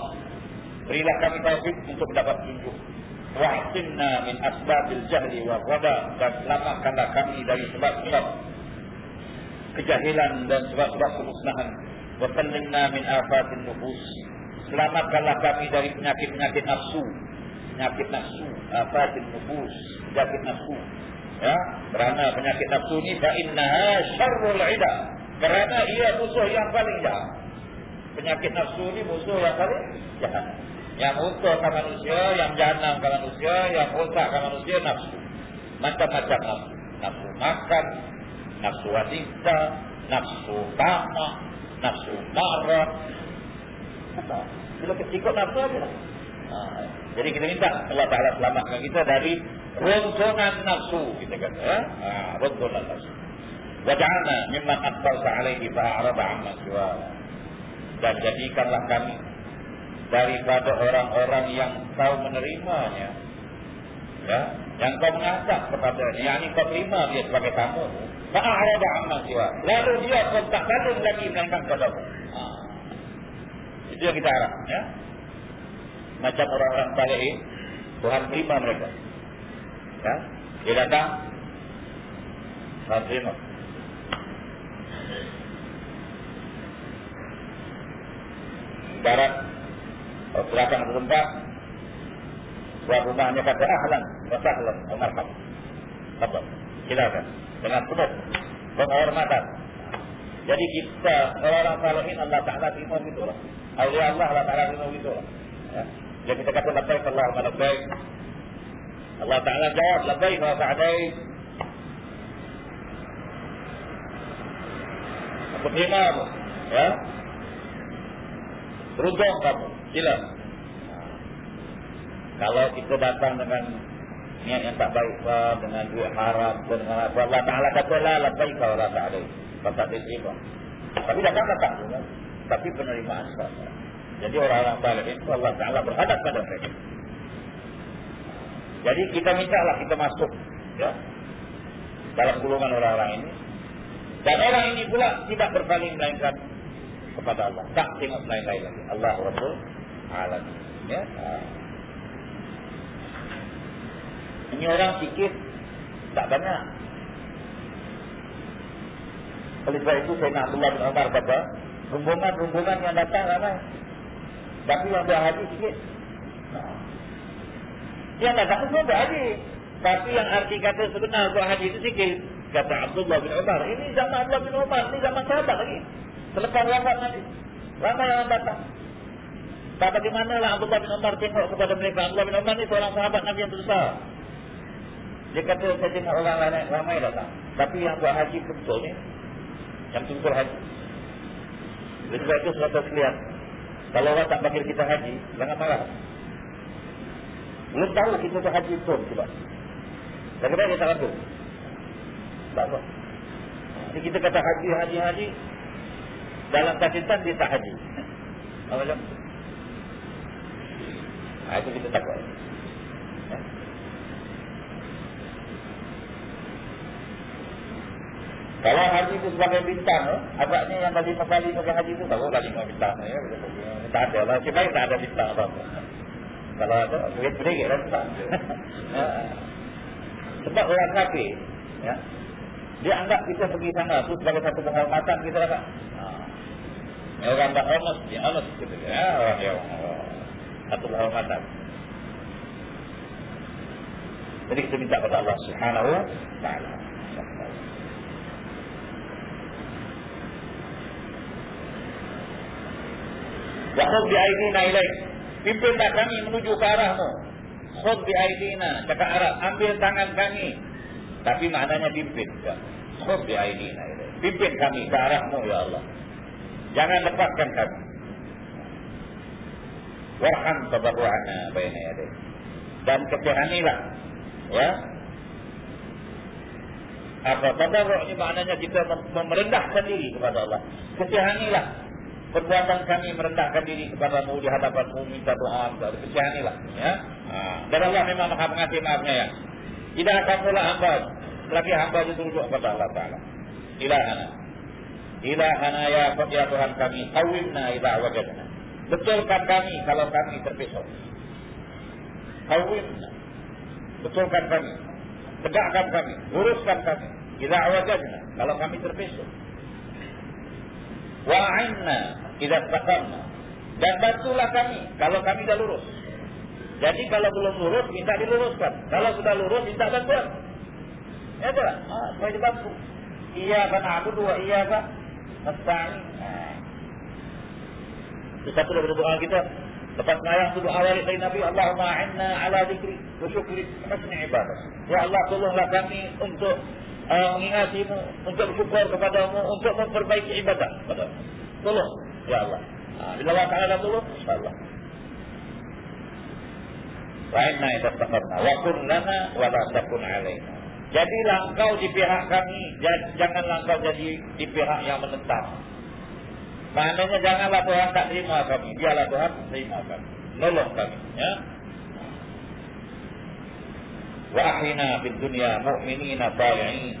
berilah kami taufik untuk mendapat tunjuk. Wahsinna min asbabil jahli wa wada dan selamatkanlah kami dari sebab-sebab kejahilan dan sebab-sebab kemusnahan Wasallimna min afatin nufus. Selamatkanlah kami dari penyakit-penyakit nafsu. Penyakit nafsu. Afatin nufus. Penyakit nafsu. Ya, kerana penyakit nafsu ini fa'innaha syarrul ida. Kerana ia musuh yang paling jahat. Penyakit nafsu ini musuh yang paling jahat. Yang untungkan manusia, yang janam manusia, yang rosakkan manusia, nafsu. Macam-macam nafsu. Nafsu makan, nafsu wanita, nafsu tamak, nafsu marah. Bila ikut nafsu aja lah. Ha, jadi kita minta Allah Ta'ala selamatkan kita dari rontonan nafsu. Kita kata. Ha, rontonan nafsu. Wajahana mimman akbalsa alaihi fa'araba amma siwa. Dan jadikanlah kami daripada orang-orang yang kau menerimanya. Ya, yang kau mengajak kepada dia, yang kau terima dia sebagai tamu. Fa'arada amma siwa. Lalu dia pun tak sanggup lagi melainkan padamu. Ha. Itu yang kita harap. Ya? Macam orang-orang salih Tuhan terima mereka. Ya? Dia datang. Tuhan terima. Barat. Oh, silakan ke tempat. Tuan rumahnya kata, ahlan. Wasahlan. Umarham. Bapak. Silakan dengan penuh penghormatan. Jadi kita orang-orang salihin Allah Taala terima gitu lah. Aulia Allah Allah Taala terima gitu lah. Ya. Jadi kita kata labbaik Allah labbaik. Allah Taala jawab labbaik wa sa'daik. Aku terima ya. Beruntung kamu. Sila. Kalau kita datang dengan niat yang tak baik lah, dengan duit haram dengan apa Allah Taala lah labai kau rasa ada kata diterima tapi datang datang tapi penerimaan sah jadi orang-orang balik itu Allah Taala berhadap pada mereka. Jadi kita minta lah kita masuk ya dalam golongan orang-orang ini. Dan orang ini pula tidak berpaling melainkan kepada Allah tak tengok lain-lain lagi Allah Rabbul Alamin ya ini orang sikit tak banyak. Oleh sebab itu saya nak Abdullah bin Umar kata, rombongan-rombongan yang datang ramai. Tapi yang berhati sikit. Nah. Yang datang semua berhati. Tapi yang arti kata sebenar buat haji itu sikit. Kata Abdullah bin Umar. Ini zaman Abdullah bin Umar. Ini zaman sahabat lagi. Selepas wafat Nabi. Ramai yang datang. Tak bagaimana lah Abdullah bin Umar tengok kepada mereka. Abdullah bin Umar ni seorang sahabat Nabi yang terbesar. Dia kata saya tengok orang lain ramai datang. Tapi yang buat haji betul ni. Yang betul haji. Jadi sebab itu suatu sekalian. Kalau orang tak panggil kita haji, jangan marah. Belum tahu kita tu haji betul sebab. Bagaimana dia tak ragu? Tak apa. Jadi kita kata haji, haji, haji. Dalam kasitan dia tak haji. Macam? Ha, itu kita takut. Ya. Kalau haji itu sebagai bintang, eh? agaknya yang bagi sekali pakai haji itu tahu kali mau bintang. Ya? Tak ada lah. Sebab tak ada bintang apa-apa. Kalau ada, duit sedikit lah bintang. Ya. Sebab orang kafir, ya, dia anggap kita pergi sana itu sebagai satu penghormatan kita lah. Ya, orang tak honest, dia honest gitu. Ya, orang oh, satu penghormatan. Jadi kita minta kepada Allah Subhanahu wa taala. Wahab bi aidina ilaik. Pimpinlah kami menuju ke arahmu. Khud bi aidina. Cakap Arab. Ambil tangan kami. Tapi maknanya pimpin. Khud bi aidina ilaik. Pimpin kami ke arahmu ya Allah. Jangan lepaskan kami. Warham tabarru'ana bayna yadik. Dan kesihanilah. Ya. Apa tabarru' ini maknanya kita merendahkan diri kepada Allah. Kesihanilah perbuatan kami merendahkan diri kepadamu di hadapanmu minta doa kepada kesihanilah ya ha. dan Allah memang maha pengasih maafnya ya tidak akan pula hamba lagi hamba itu rujuk kepada Allah Ta'ala ilahana ilahana ya ya Tuhan kami kawinna ilah wajadna. Betulkan kami kalau kami terpisah kawinna betulkan kami? Tegakkan kami uruskan kami. Ilah wajadna kalau kami terpisah wa'inna idza taqamna dan bantulah kami kalau kami dah lurus. Jadi kalau belum lurus minta diluruskan. Kalau sudah lurus minta bantuan. Ya tak? Ah saya dibantu iya kan aku dua. Iya kan nasta'in itu satu dari doa kita lepas mayang itu doa wali dari Nabi Allahumma a'inna ala zikri wa syukri husni ibadah ya Allah tolonglah kami untuk uh, mengingatimu, untuk bersyukur kepadamu, untuk memperbaiki ibadah kepadamu. Tolong, Ya Allah. Uh, bila Allah Ta'ala tolong, insyaAllah. Wa'inna idattakarna, wa kun lana, wa la takun alaina. Jadilah engkau di pihak kami, janganlah engkau jadi di pihak yang menentang. Maknanya janganlah Tuhan tak terima kami, biarlah Tuhan terima kami. Nolong kami, ya. wa ahina fid dunya mu'minina ta'i'in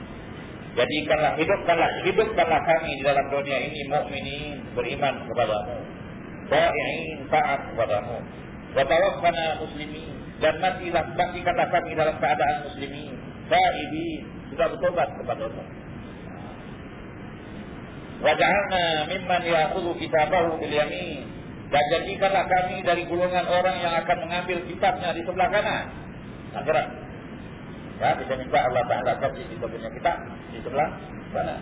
jadikanlah hidupkanlah hidupkanlah kami di dalam dunia ini mukminin beriman kepadamu. Ta'i'in taat kepadamu. Wa tawaffana muslimin. Dan matilah matikanlah kami dalam keadaan muslimin ta'ibin sudah bertobat kepada Allah waj'alna mimman ya'khudhu kitabahu bil yamin dan jadikanlah kami dari golongan orang yang akan mengambil kitabnya di sebelah kanan akhirat Ya, kita minta Allah Ta'ala kasih kita punya kitab di sebelah kanan.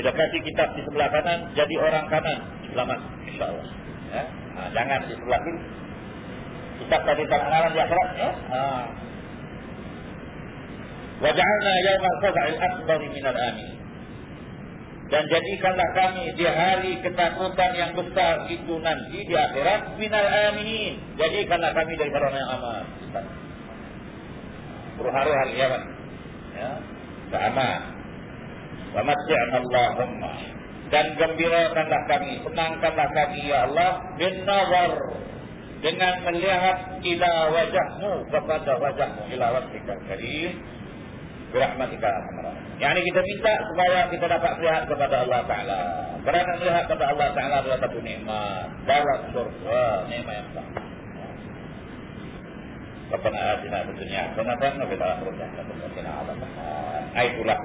Bila kasih kitab di sebelah kanan, jadi orang kanan. Selamat, insya Allah. Ya. Nah, jangan di sebelah kiri. Kitab tadi tak di akhirat. Ya. Nah. Wajahna yawmal faza'il akbari minal amin. Dan jadikanlah kami di hari ketakutan yang besar itu nanti di akhirat minal amin. Jadikanlah kami dari orang yang aman. Al-Yaman. Ya. Sama. Wa mat'an Allahumma. Dan gembirakanlah kami, senangkanlah kami ya Allah bin nazar dengan melihat ila wajahmu kepada wajahmu ila wajhika karim birahmatika arhamar Yani kita minta supaya kita dapat melihat kepada Allah Taala. Kerana melihat kepada Allah Taala adalah satu nikmat, dalam surga, nikmat yang besar. Rabbana atina fid dunya hasanatan wa fil akhirati hasanatan wa qina adzabannar. Itulah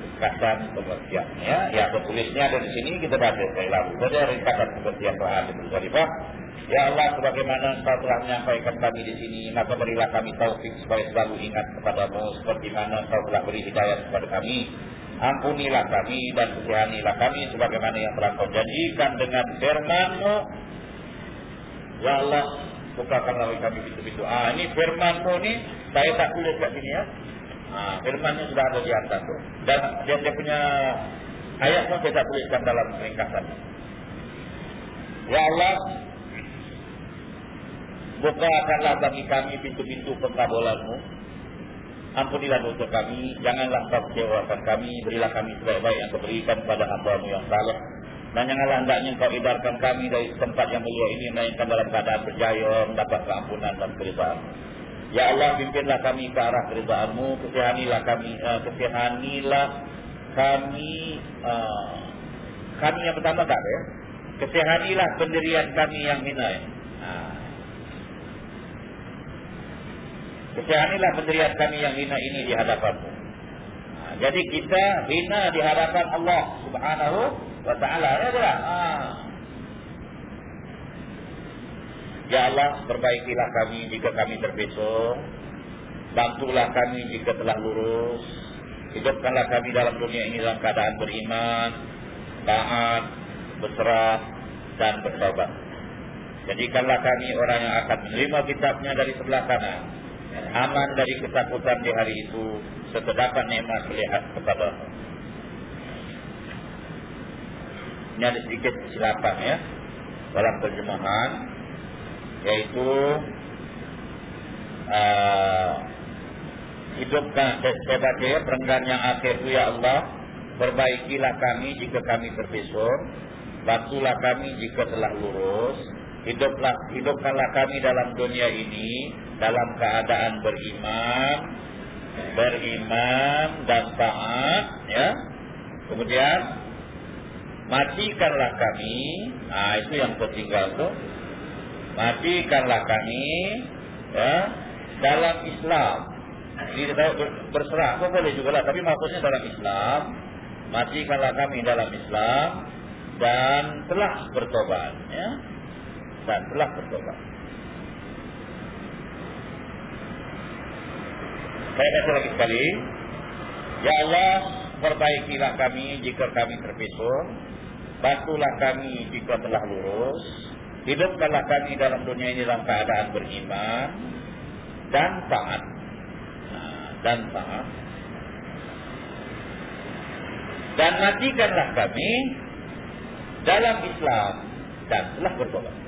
ringkasan pengertian ya. Ya tulisnya ada di sini kita baca sekali. Jadi ringkasan pengertian doa di Mustalifah Ya Allah, sebagaimana Engkau telah menyampaikan kami di sini, maka berilah kami taufik supaya selalu ingat kepadamu seperti mana Engkau telah beri hidayah kepada kami. Ampunilah kami dan kesihanilah kami sebagaimana yang telah Kau janjikan dengan firman-Mu. Ya Allah, bukakanlah kami pintu-pintu. Ah, ini firman-Mu ni saya tak tulis kat sini ya. Ah, firman-Nya sudah ada di atas tu. Dan dia, dia punya ayat pun saya tak tuliskan dalam ringkasan. Ya Allah, Bukakanlah bagi kami pintu-pintu pengkabulanmu. Ampunilah dosa kami. Janganlah kau kecewakan kami. Berilah kami sebaik-baik yang keberikan kepada hambamu yang salah. Dan janganlah hendaknya kau idarkan kami dari tempat yang mulia ini. Melainkan dalam keadaan berjaya mendapat keampunan dan keridaan. Ya Allah, pimpinlah kami ke arah keridaanmu. Kesihanilah kami. Uh, kesihanilah kami. Uh, kami yang pertama tak ya? Kesihanilah pendirian kami yang hina. Ya? Kesihanilah pendirian kami yang hina ini di hadapanmu. Ha, jadi kita hina di hadapan Allah subhanahu wa ta'ala. Ya, ha. ya Allah, perbaikilah kami jika kami terbesok. Bantulah kami jika telah lurus. Hidupkanlah kami dalam dunia ini dalam keadaan beriman, taat, berserah dan bertobat. Jadikanlah kami orang yang akan menerima kitabnya dari sebelah kanan aman dari ketakutan di hari itu seterdapat nikmat melihat kepada. Ini ada sedikit kesilapan ya dalam terjemahan yaitu uh, hidupkan saya ya perenggan yang akhir ya Allah perbaikilah kami jika kami terbesar bantulah kami jika telah lurus hiduplah hidupkanlah kami dalam dunia ini dalam keadaan beriman beriman dan taat ya. Kemudian matikanlah kami ah itu yang tertinggal tu. Matikanlah kami ya dalam Islam. Ini berserah kok boleh juga lah tapi maksudnya dalam Islam matikanlah kami dalam Islam dan telah bertobat ya. Dan telah bertobat. Saya baca lagi sekali. Ya Allah, perbaikilah kami jika kami terpisah. Bantulah kami jika telah lurus. Hidupkanlah kami dalam dunia ini dalam keadaan beriman. Dan taat. Dan taat. Dan matikanlah kami dalam Islam dan telah bertobat.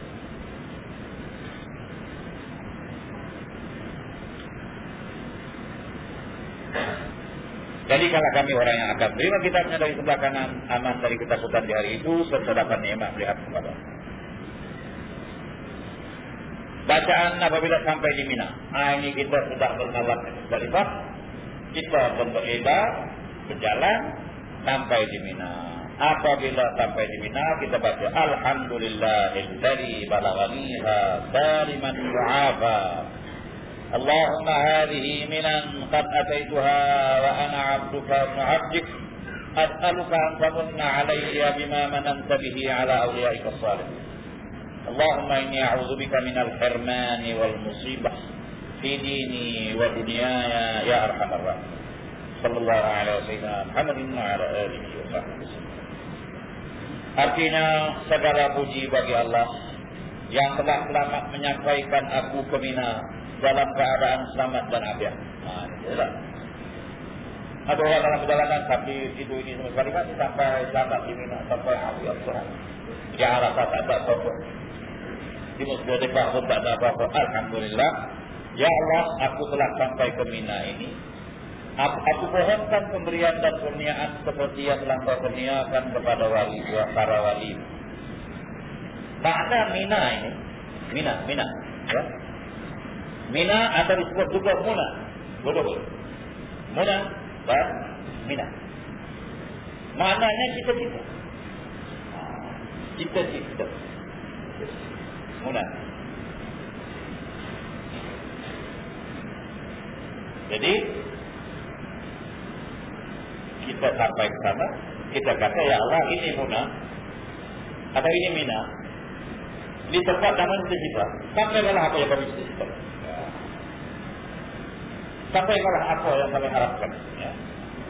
Jadi kalau kami orang yang akan terima kitabnya dari sebelah kanan, aman dari ketakutan di hari itu, serta dapat nikmat lihat kepada. Bacaan apabila sampai di Mina. Ah ini kita sudah bernalar dari Pak. Kita pun berjalan sampai di Mina. Apabila sampai di Mina, kita baca Alhamdulillahilladzi balaghaniha saliman mu'afa. اللهم هذه منن قد أتيتها وأنا عبدك ابن عبدك. أسألك أن تمن علي بما مننت به على أوليائك الصالحين. اللهم إني أعوذ بك من الحرمان والمصيبة في ديني ودنياي يا أرحم الراحمين. صلى الله على سيدنا محمد وعلى آله وصحبه وسلم. Artinya segala puji bagi Allah yang telah selamat menyampaikan aku ke Mina dalam keadaan selamat dan afiat. Nah, itulah. Ada orang dalam perjalanan tapi itu ini semua sekali kan sampai selamat di Mina sampai afiat Tuhan. Di Arafah tak ada apa-apa. Di Musdalifah pun tak ada apa-apa. Alhamdulillah. Ya Allah, aku telah sampai ke Mina ini. Aku, aku pohonkan pemberian dan kurniaan seperti yang telah kau kurniakan kepada wali para wali. Makna Mina ini, Mina, Mina, ya. Mina atau disebut juga Muna. Bodoh. Muna dan Mina. Maknanya cita-cita. Cita-cita. Muna. Jadi kita sampai ke sana, kita kata ya Allah ini Muna atau ini Mina. Di tempat dan manusia kita. Sampaikanlah apa yang kami cita Sampaikanlah apa yang kami harapkan. Ya.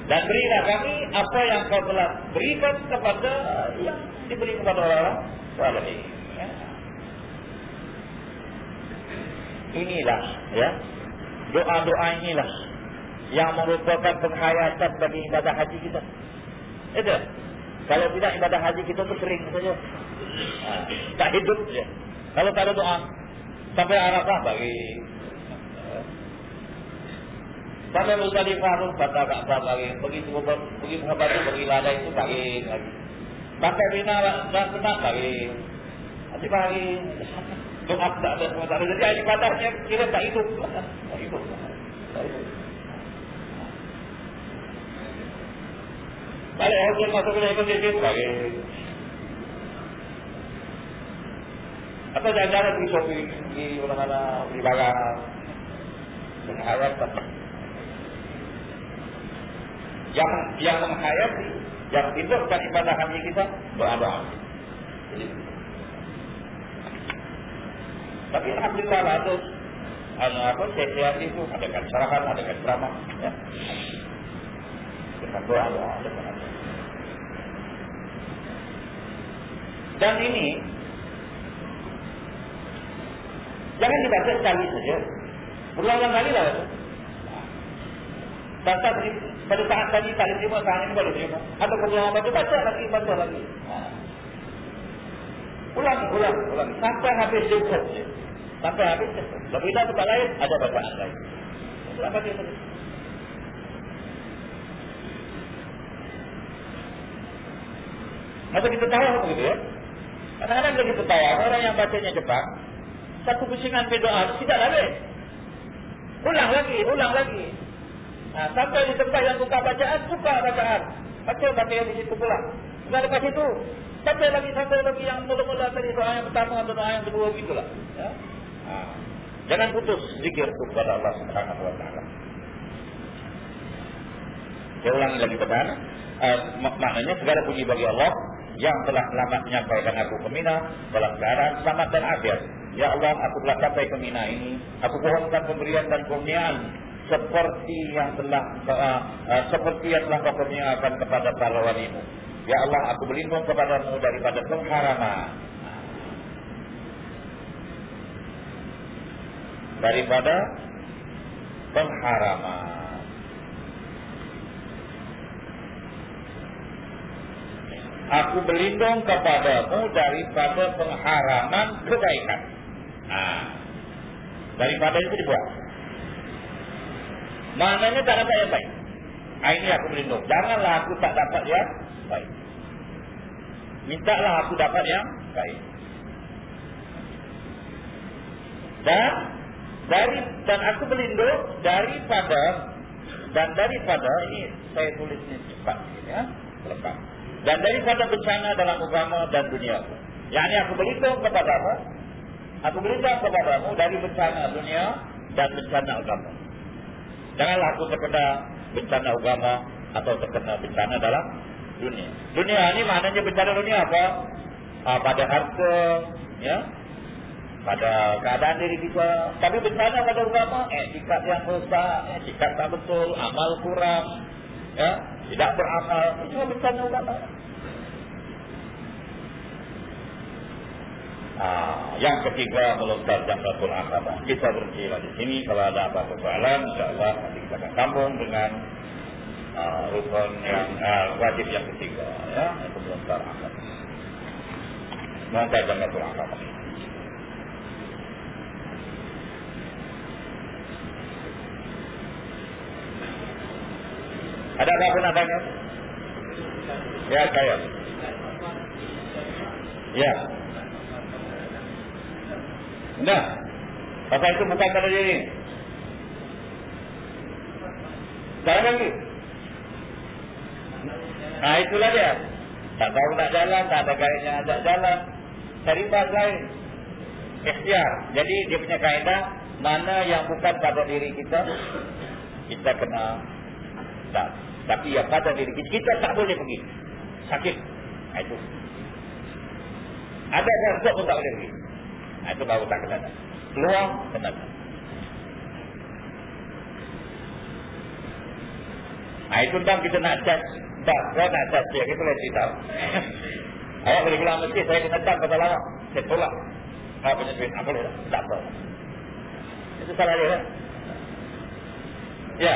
Dan berilah kami apa yang kau telah berikan kepada yang diberi kepada orang saleh. Ya. Inilah ya doa-doa inilah yang merupakan penghayatan bagi ibadah haji kita. Itu. Kalau tidak ibadah haji kita itu kering saja. Ha, tak hidup saja. Kalau tak ada doa sampai Arafah bagi Sampai Mustalifah tu kata Ka'bah bagi pergi pergi sahabat tu pergi ladai itu bagi lagi. Sampai bina dan tenang bagi. Nanti bagi doa tak ada. Jadi ibadahnya kira tak hidup. Tak hidup. Tak hidup. Balik haji masuk ke dalam masjid bagi. Atau jalan-jalan pergi shopping, pergi mana-mana, barang. Berharap tak. Yang yang menghayati, yang hidupkan ibadah haji kita, doa-doa. Tapi Alhamdulillah lah tu anu apa sehat itu ada kan sarapan ada kan drama ya dengan doa doa dengan dan ini jangan dibaca sekali saja berulang kali lah Baca pada saat tadi tak terima, saat ini boleh terima. Atau kalau baca, baca lagi, baca lagi. Ulang, ulang, ulang. Sampai habis cukup. Sampai habis cukup. Lebih dah tempat lain, ada bacaan lain. Kenapa dia tadi? Masa kita tahu begitu ya. Kadang-kadang kita ketawa, orang yang bacanya cepat, satu pusingan berdoa, tidak lagi. Ulang lagi, ulang lagi. Nah, sampai di tempat yang buka bacaan, buka bacaan. Baca, baca yang di situ pula. Tidak lepas itu, baca lagi sampai lagi yang mula-mula tadi doa yang pertama atau doa yang kedua gitulah. Ya. Ha. Jangan putus zikir kepada Allah Subhanahu Wa Taala. Saya ulangi lagi benar. Uh, mak maknanya segala puji bagi Allah yang telah lama menyampaikan aku ke Mina dalam keadaan selamat dan akhir. Ya Allah, aku telah sampai ke Mina ini. Aku pohonkan pemberian dan kurniaan seperti yang telah uh, uh, seperti yang telah kau kurniakan kepada para walimu. Ya Allah, aku berlindung kepadamu daripada pengharaman. Daripada pengharaman. Aku berlindung kepadamu daripada pengharaman kebaikan. Nah, daripada itu dibuat. Maknanya tak dapat yang baik. Nah, ini aku berlindung. Janganlah aku tak dapat yang baik. Mintalah aku dapat yang baik. Dan dari dan aku berlindung daripada dan daripada ini saya tulis ini cepat ya, lengkap. Dan daripada bencana dalam agama dan dunia. Yang ini aku berlindung kepada apa? Aku berlindung kepadamu dari bencana dunia dan bencana agama. Janganlah aku terkena bencana agama atau terkena bencana dalam dunia. Dunia ini maknanya bencana dunia apa? Ah, pada harta, ya, pada keadaan diri kita. Tapi bencana pada agama, eh, sikap yang rosak, eh, sikap tak betul, amal kurang, ya, tidak beramal, itu bencana agama. Ah, yang ketiga melontar jamratul akabah. Kita berhenti di sini. Kalau ada apa-apa soalan, insyaAllah nanti kita akan sambung dengan uh, rukun yang uh, wajib yang ketiga ya itu melontar akad melontar jangatul akad ada apa pun adanya ya saya ya nah Pasal itu bukan pada diri. Sekarang lagi. Nah itulah dia. Tak tahu nak jalan, tak ada kaedah nak jalan. Cari bas lain. Ikhtiar. Jadi dia punya kaedah, mana yang bukan pada diri kita, kita kena tak. Tapi yang pada diri kita, kita tak boleh pergi. Sakit. Nah, itu. Ada yang pun tak boleh pergi. Nah, itu baru tak kena. Keluar, kena. Nah, itu kan kita nak cek. Tak, saya nak cek. Kita boleh cerita. Awak boleh bilang mesti saya kena tak pasal awak. Saya tolak. Awak punya duit. Tak boleh. Tak apa. Itu salah dia. Kan? Ya.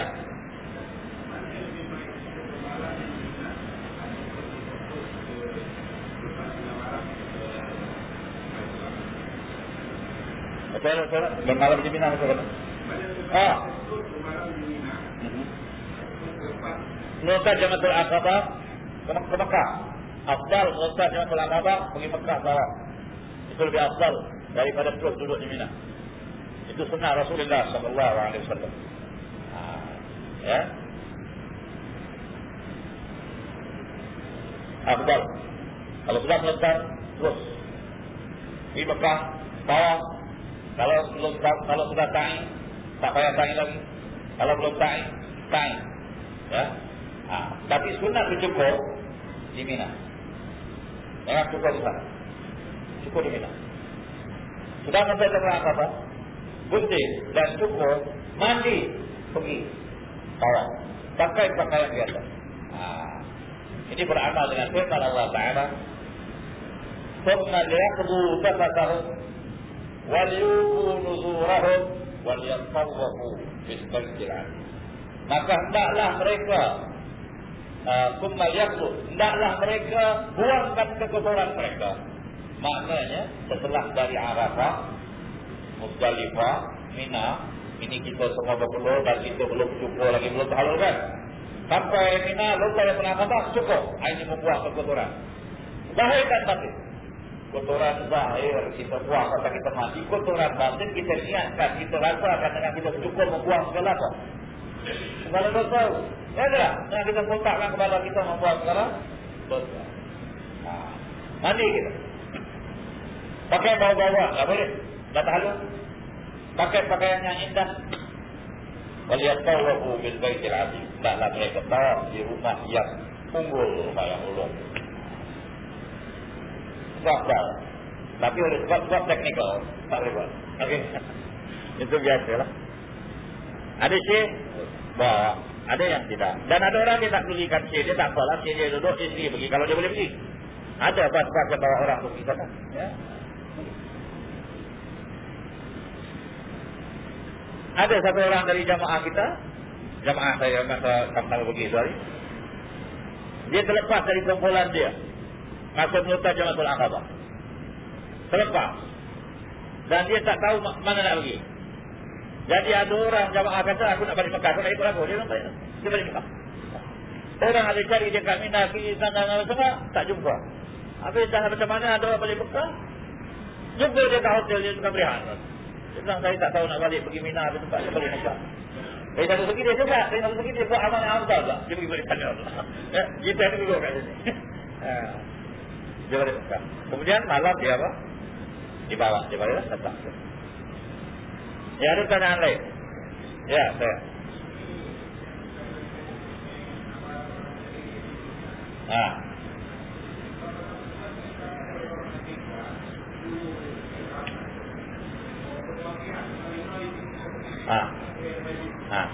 Saya saya bermalam di Mina saya Ah. Nota Jamatul Aqabah ke, Mekah. Afdal nota Jamatul Aqabah pergi Mekah bawah. Itu lebih afdal daripada terus duduk di Mina. Itu sunnah Rasulullah sallallahu alaihi wasallam. Ya. Afdal. Kalau sudah melesat terus di Mekah bawah kalau belum kalau sudah ta'i, tak payah ta'i lagi. Kalau belum ta'i, ta'i. Ya. Ha. Tapi sunnah itu cukup di Mina. Jangan cukup di sana. Cukup di Mina. Sudah sampai ke apa? Bunti dan cukup mandi pergi bawah. Pakai pakaian biasa. Ha. Ini beramal dengan firman Allah Taala. Thumma waliyubu nuzurahum waliyatawafu bisbaitil maka hendaklah mereka kummal uh, yaktu hendaklah mereka buangkan kekotoran mereka. Maknanya setelah dari Arafah Muzdalifah Mina ini kita semua berpeluh dan kita belum cukup lagi belum terhalul kan? Sampai Mina lupa yang pernah kata cukup. Ini membuang kekotoran bahaykan tapi kotoran zahir kita buang kata kita mati. Kotoran batin kita niatkan kita rasakan dengan kita cukup membuang segala apa. Segala dosa ya tak? Dengan kita kontakkan kepada kita membuang segala dosa. Ha. mandi kita. Pakai bawa-bawa tak boleh. Tak tahu pakai pakaian yang indah. Waliyatawahu bil baitil azim. Taklah mereka tahu di rumah yang unggul rumah yang ulung swasta. Tapi oleh sebab-sebab teknikal, tak boleh buat. Okay. Itu biasa lah. Ada sih, bawa. Ada yang tidak. Dan ada orang yang tak belikan sih, dia tak apalah. Sih dia duduk, sendiri pergi. Kalau dia boleh pergi. Ada bas-bas yang bawa orang pergi sana. Ya. Ada satu orang dari jamaah kita, jamaah saya masa kampung pergi itu hari. Dia terlepas dari kumpulan dia. Masuk nota jamaah Aqabah terlepas. Dan dia tak tahu mana nak pergi. Jadi ada orang jamaah kata aku nak balik Mekah. Aku nak ikut aku. Dia nampak Dia balik Mekah. Orang ada cari dia kat Mina. Pergi sana sana sana. Tak jumpa. Habis dah macam mana ada orang balik Mekah. Jumpa dia kat hotel dia tukar berihan. Dia bilang saya tak tahu nak balik pergi Mina. Habis tempat dia balik Mekah. Dari satu segi dia juga. Dari satu segi dia buat amal yang amtal tak. Dia pergi balik sana. Ya, kita ni duduk kat sini. Ha. Dia balik Mekah. Kemudian malam dia apa? di bawah di bawah tetap. Ya ada pertanyaan lain. Ya saya. Ah. Ah. Ah.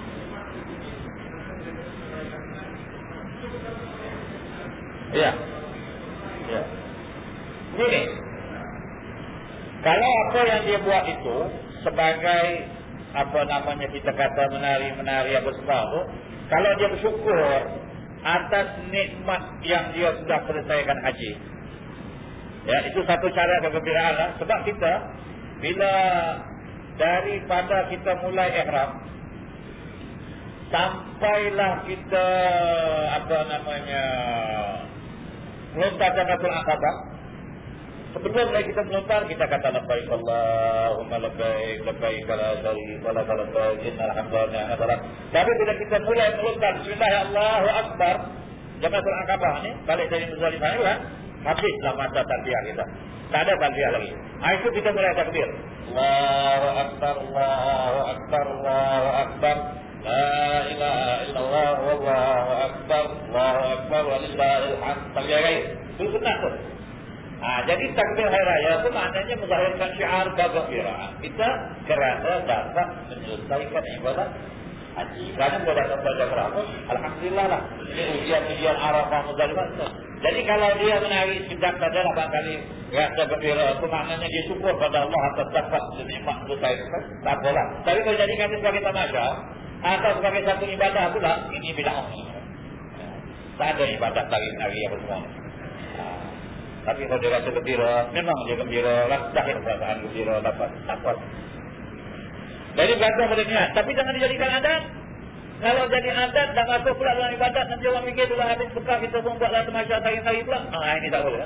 Ya. Ya. Ini kalau apa yang dia buat itu sebagai apa namanya kita kata menari-menari apa sebab itu, kalau dia bersyukur atas nikmat yang dia sudah selesaikan haji. Ya, itu satu cara kegembiraan lah. Sebab kita bila daripada kita mulai ihram sampailah kita apa namanya melontarkan Aqabah Sebelum lagi kita melontar, kita kata labbaik Allahumma labbaik, labbaik la syarika lak labbaik innal hamda wa Tapi bila kita mulai melontar bismillah ya Allahu akbar, jangan surah Akabah ni, balik dari Muzdalifah ni kan, habislah masa takbir kita. Tak ada takbir lagi. Ha, itu kita mulai takbir. Allahu akbar, Allahu akbar, Allahu akbar. La ilaha illallah wallahu akbar, Allahu akbar wa lillahil hamd. Takbir lagi. Itu tu. Ha, jadi takbir hari raya itu maknanya menzahirkan syiar kegembiraan. Kita kerana dapat menyelesaikan ibadat haji. Kerana kita dapat saja berapa? Alhamdulillah lah. Ini ujian-ujian Arafah Muzdalifah. Jadi kalau dia menari sejak saja lah kali rasa gembira itu maknanya dia syukur pada Allah atas dapat senikmat selesai. Tak apalah. Tapi kalau jadi kata sebagai tamasya atau sebagai satu ibadah pula, ini bila Allah. Tak ada ibadat tari-tari apa semua. Tapi kalau dia rasa gembira, memang dia gembira, lahir perasaan gembira, dapat dapat. Jadi berkata pada niat. Tapi jangan dijadikan adat. Kalau jadi adat dan masuk pula dalam ibadat, nanti orang fikir pula habis buka kita pun buatlah semacam tari-tari pula. Ah ini tak boleh.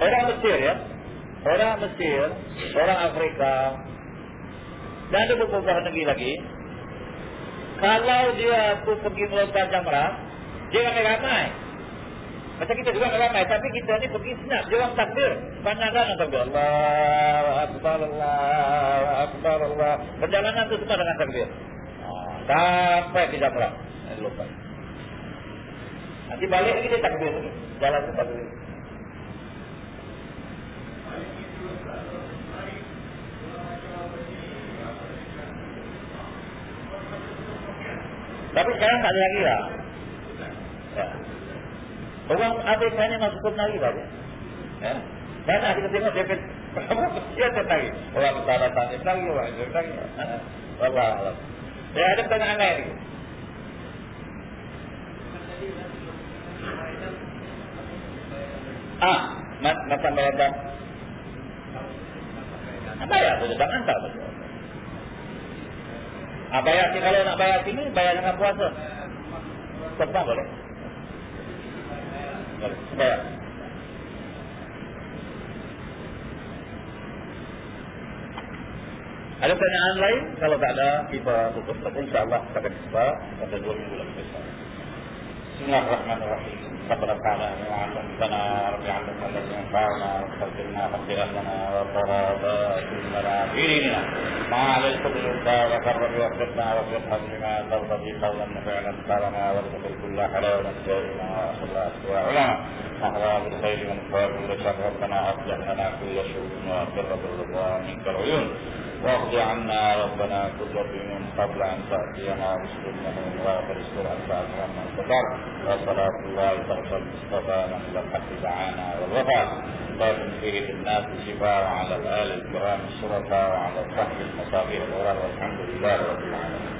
Orang Mesir ya. Orang Mesir, orang Afrika, dan ada beberapa negeri lagi. Kalau dia tu pergi melontar jamrah, dia ramai-ramai. Macam kita juga ramai. Tapi kita ni pergi senap. Dia orang takbir. Pandangkan Allah takbir. Allah Akbar Allah Akbar Allah. Perjalanan tu semua dengan takbir. Ah, sampai kita perang. Lupa. Nanti balik lagi dia takbir. Jalan tu takbir. Tapi sekarang tak ada lagi lah. Ya. Orang Afrika tanya masuk ke menari saja. Ya. Mana kita tengok dia dia tertari. Orang utara tanya menari, orang itu menari. Allah Allah. Ya ada pertanyaan lain. Ah, macam bayar dah. Bayar tu jangan hantar betul. Ah, bayar kalau nak bayar sini, bayar dengan puasa. Sebab boleh. Baik. Ada pertanyaan lain? Kalau tak ada, kita tutup saja. InsyaAllah kita akan jumpa pada dua minggu lagi besar. بسم الله الرحمن الرحيم. تبارك على ربنا رب علمنا الذي أنفعنا وخلقنا واغفر لنا وقرابات المراجعين ما عليك الفضل والدار وقرب وفقنا وفقها بما ترضى به قولا وفعلا كرما وارزق الكل حلا ونسجدنا واصل اسواعنا اهوى بالخير ونصاب بالشر ربنا أصلح لنا كل شؤون واغفر بالرضا منك العيون. واقض عنا ربنا كل دين قبل أن تأتينا رسلنا وآخر السر أن تأتينا من استطاع وصلاة الله تغفر المصطفى من لقد دعانا والوفاء ويكن فيه للناس شفاء على الآل الكرام الشرفاء وعلى الصحب المصابيح. الغرار والحمد لله رب العالمين.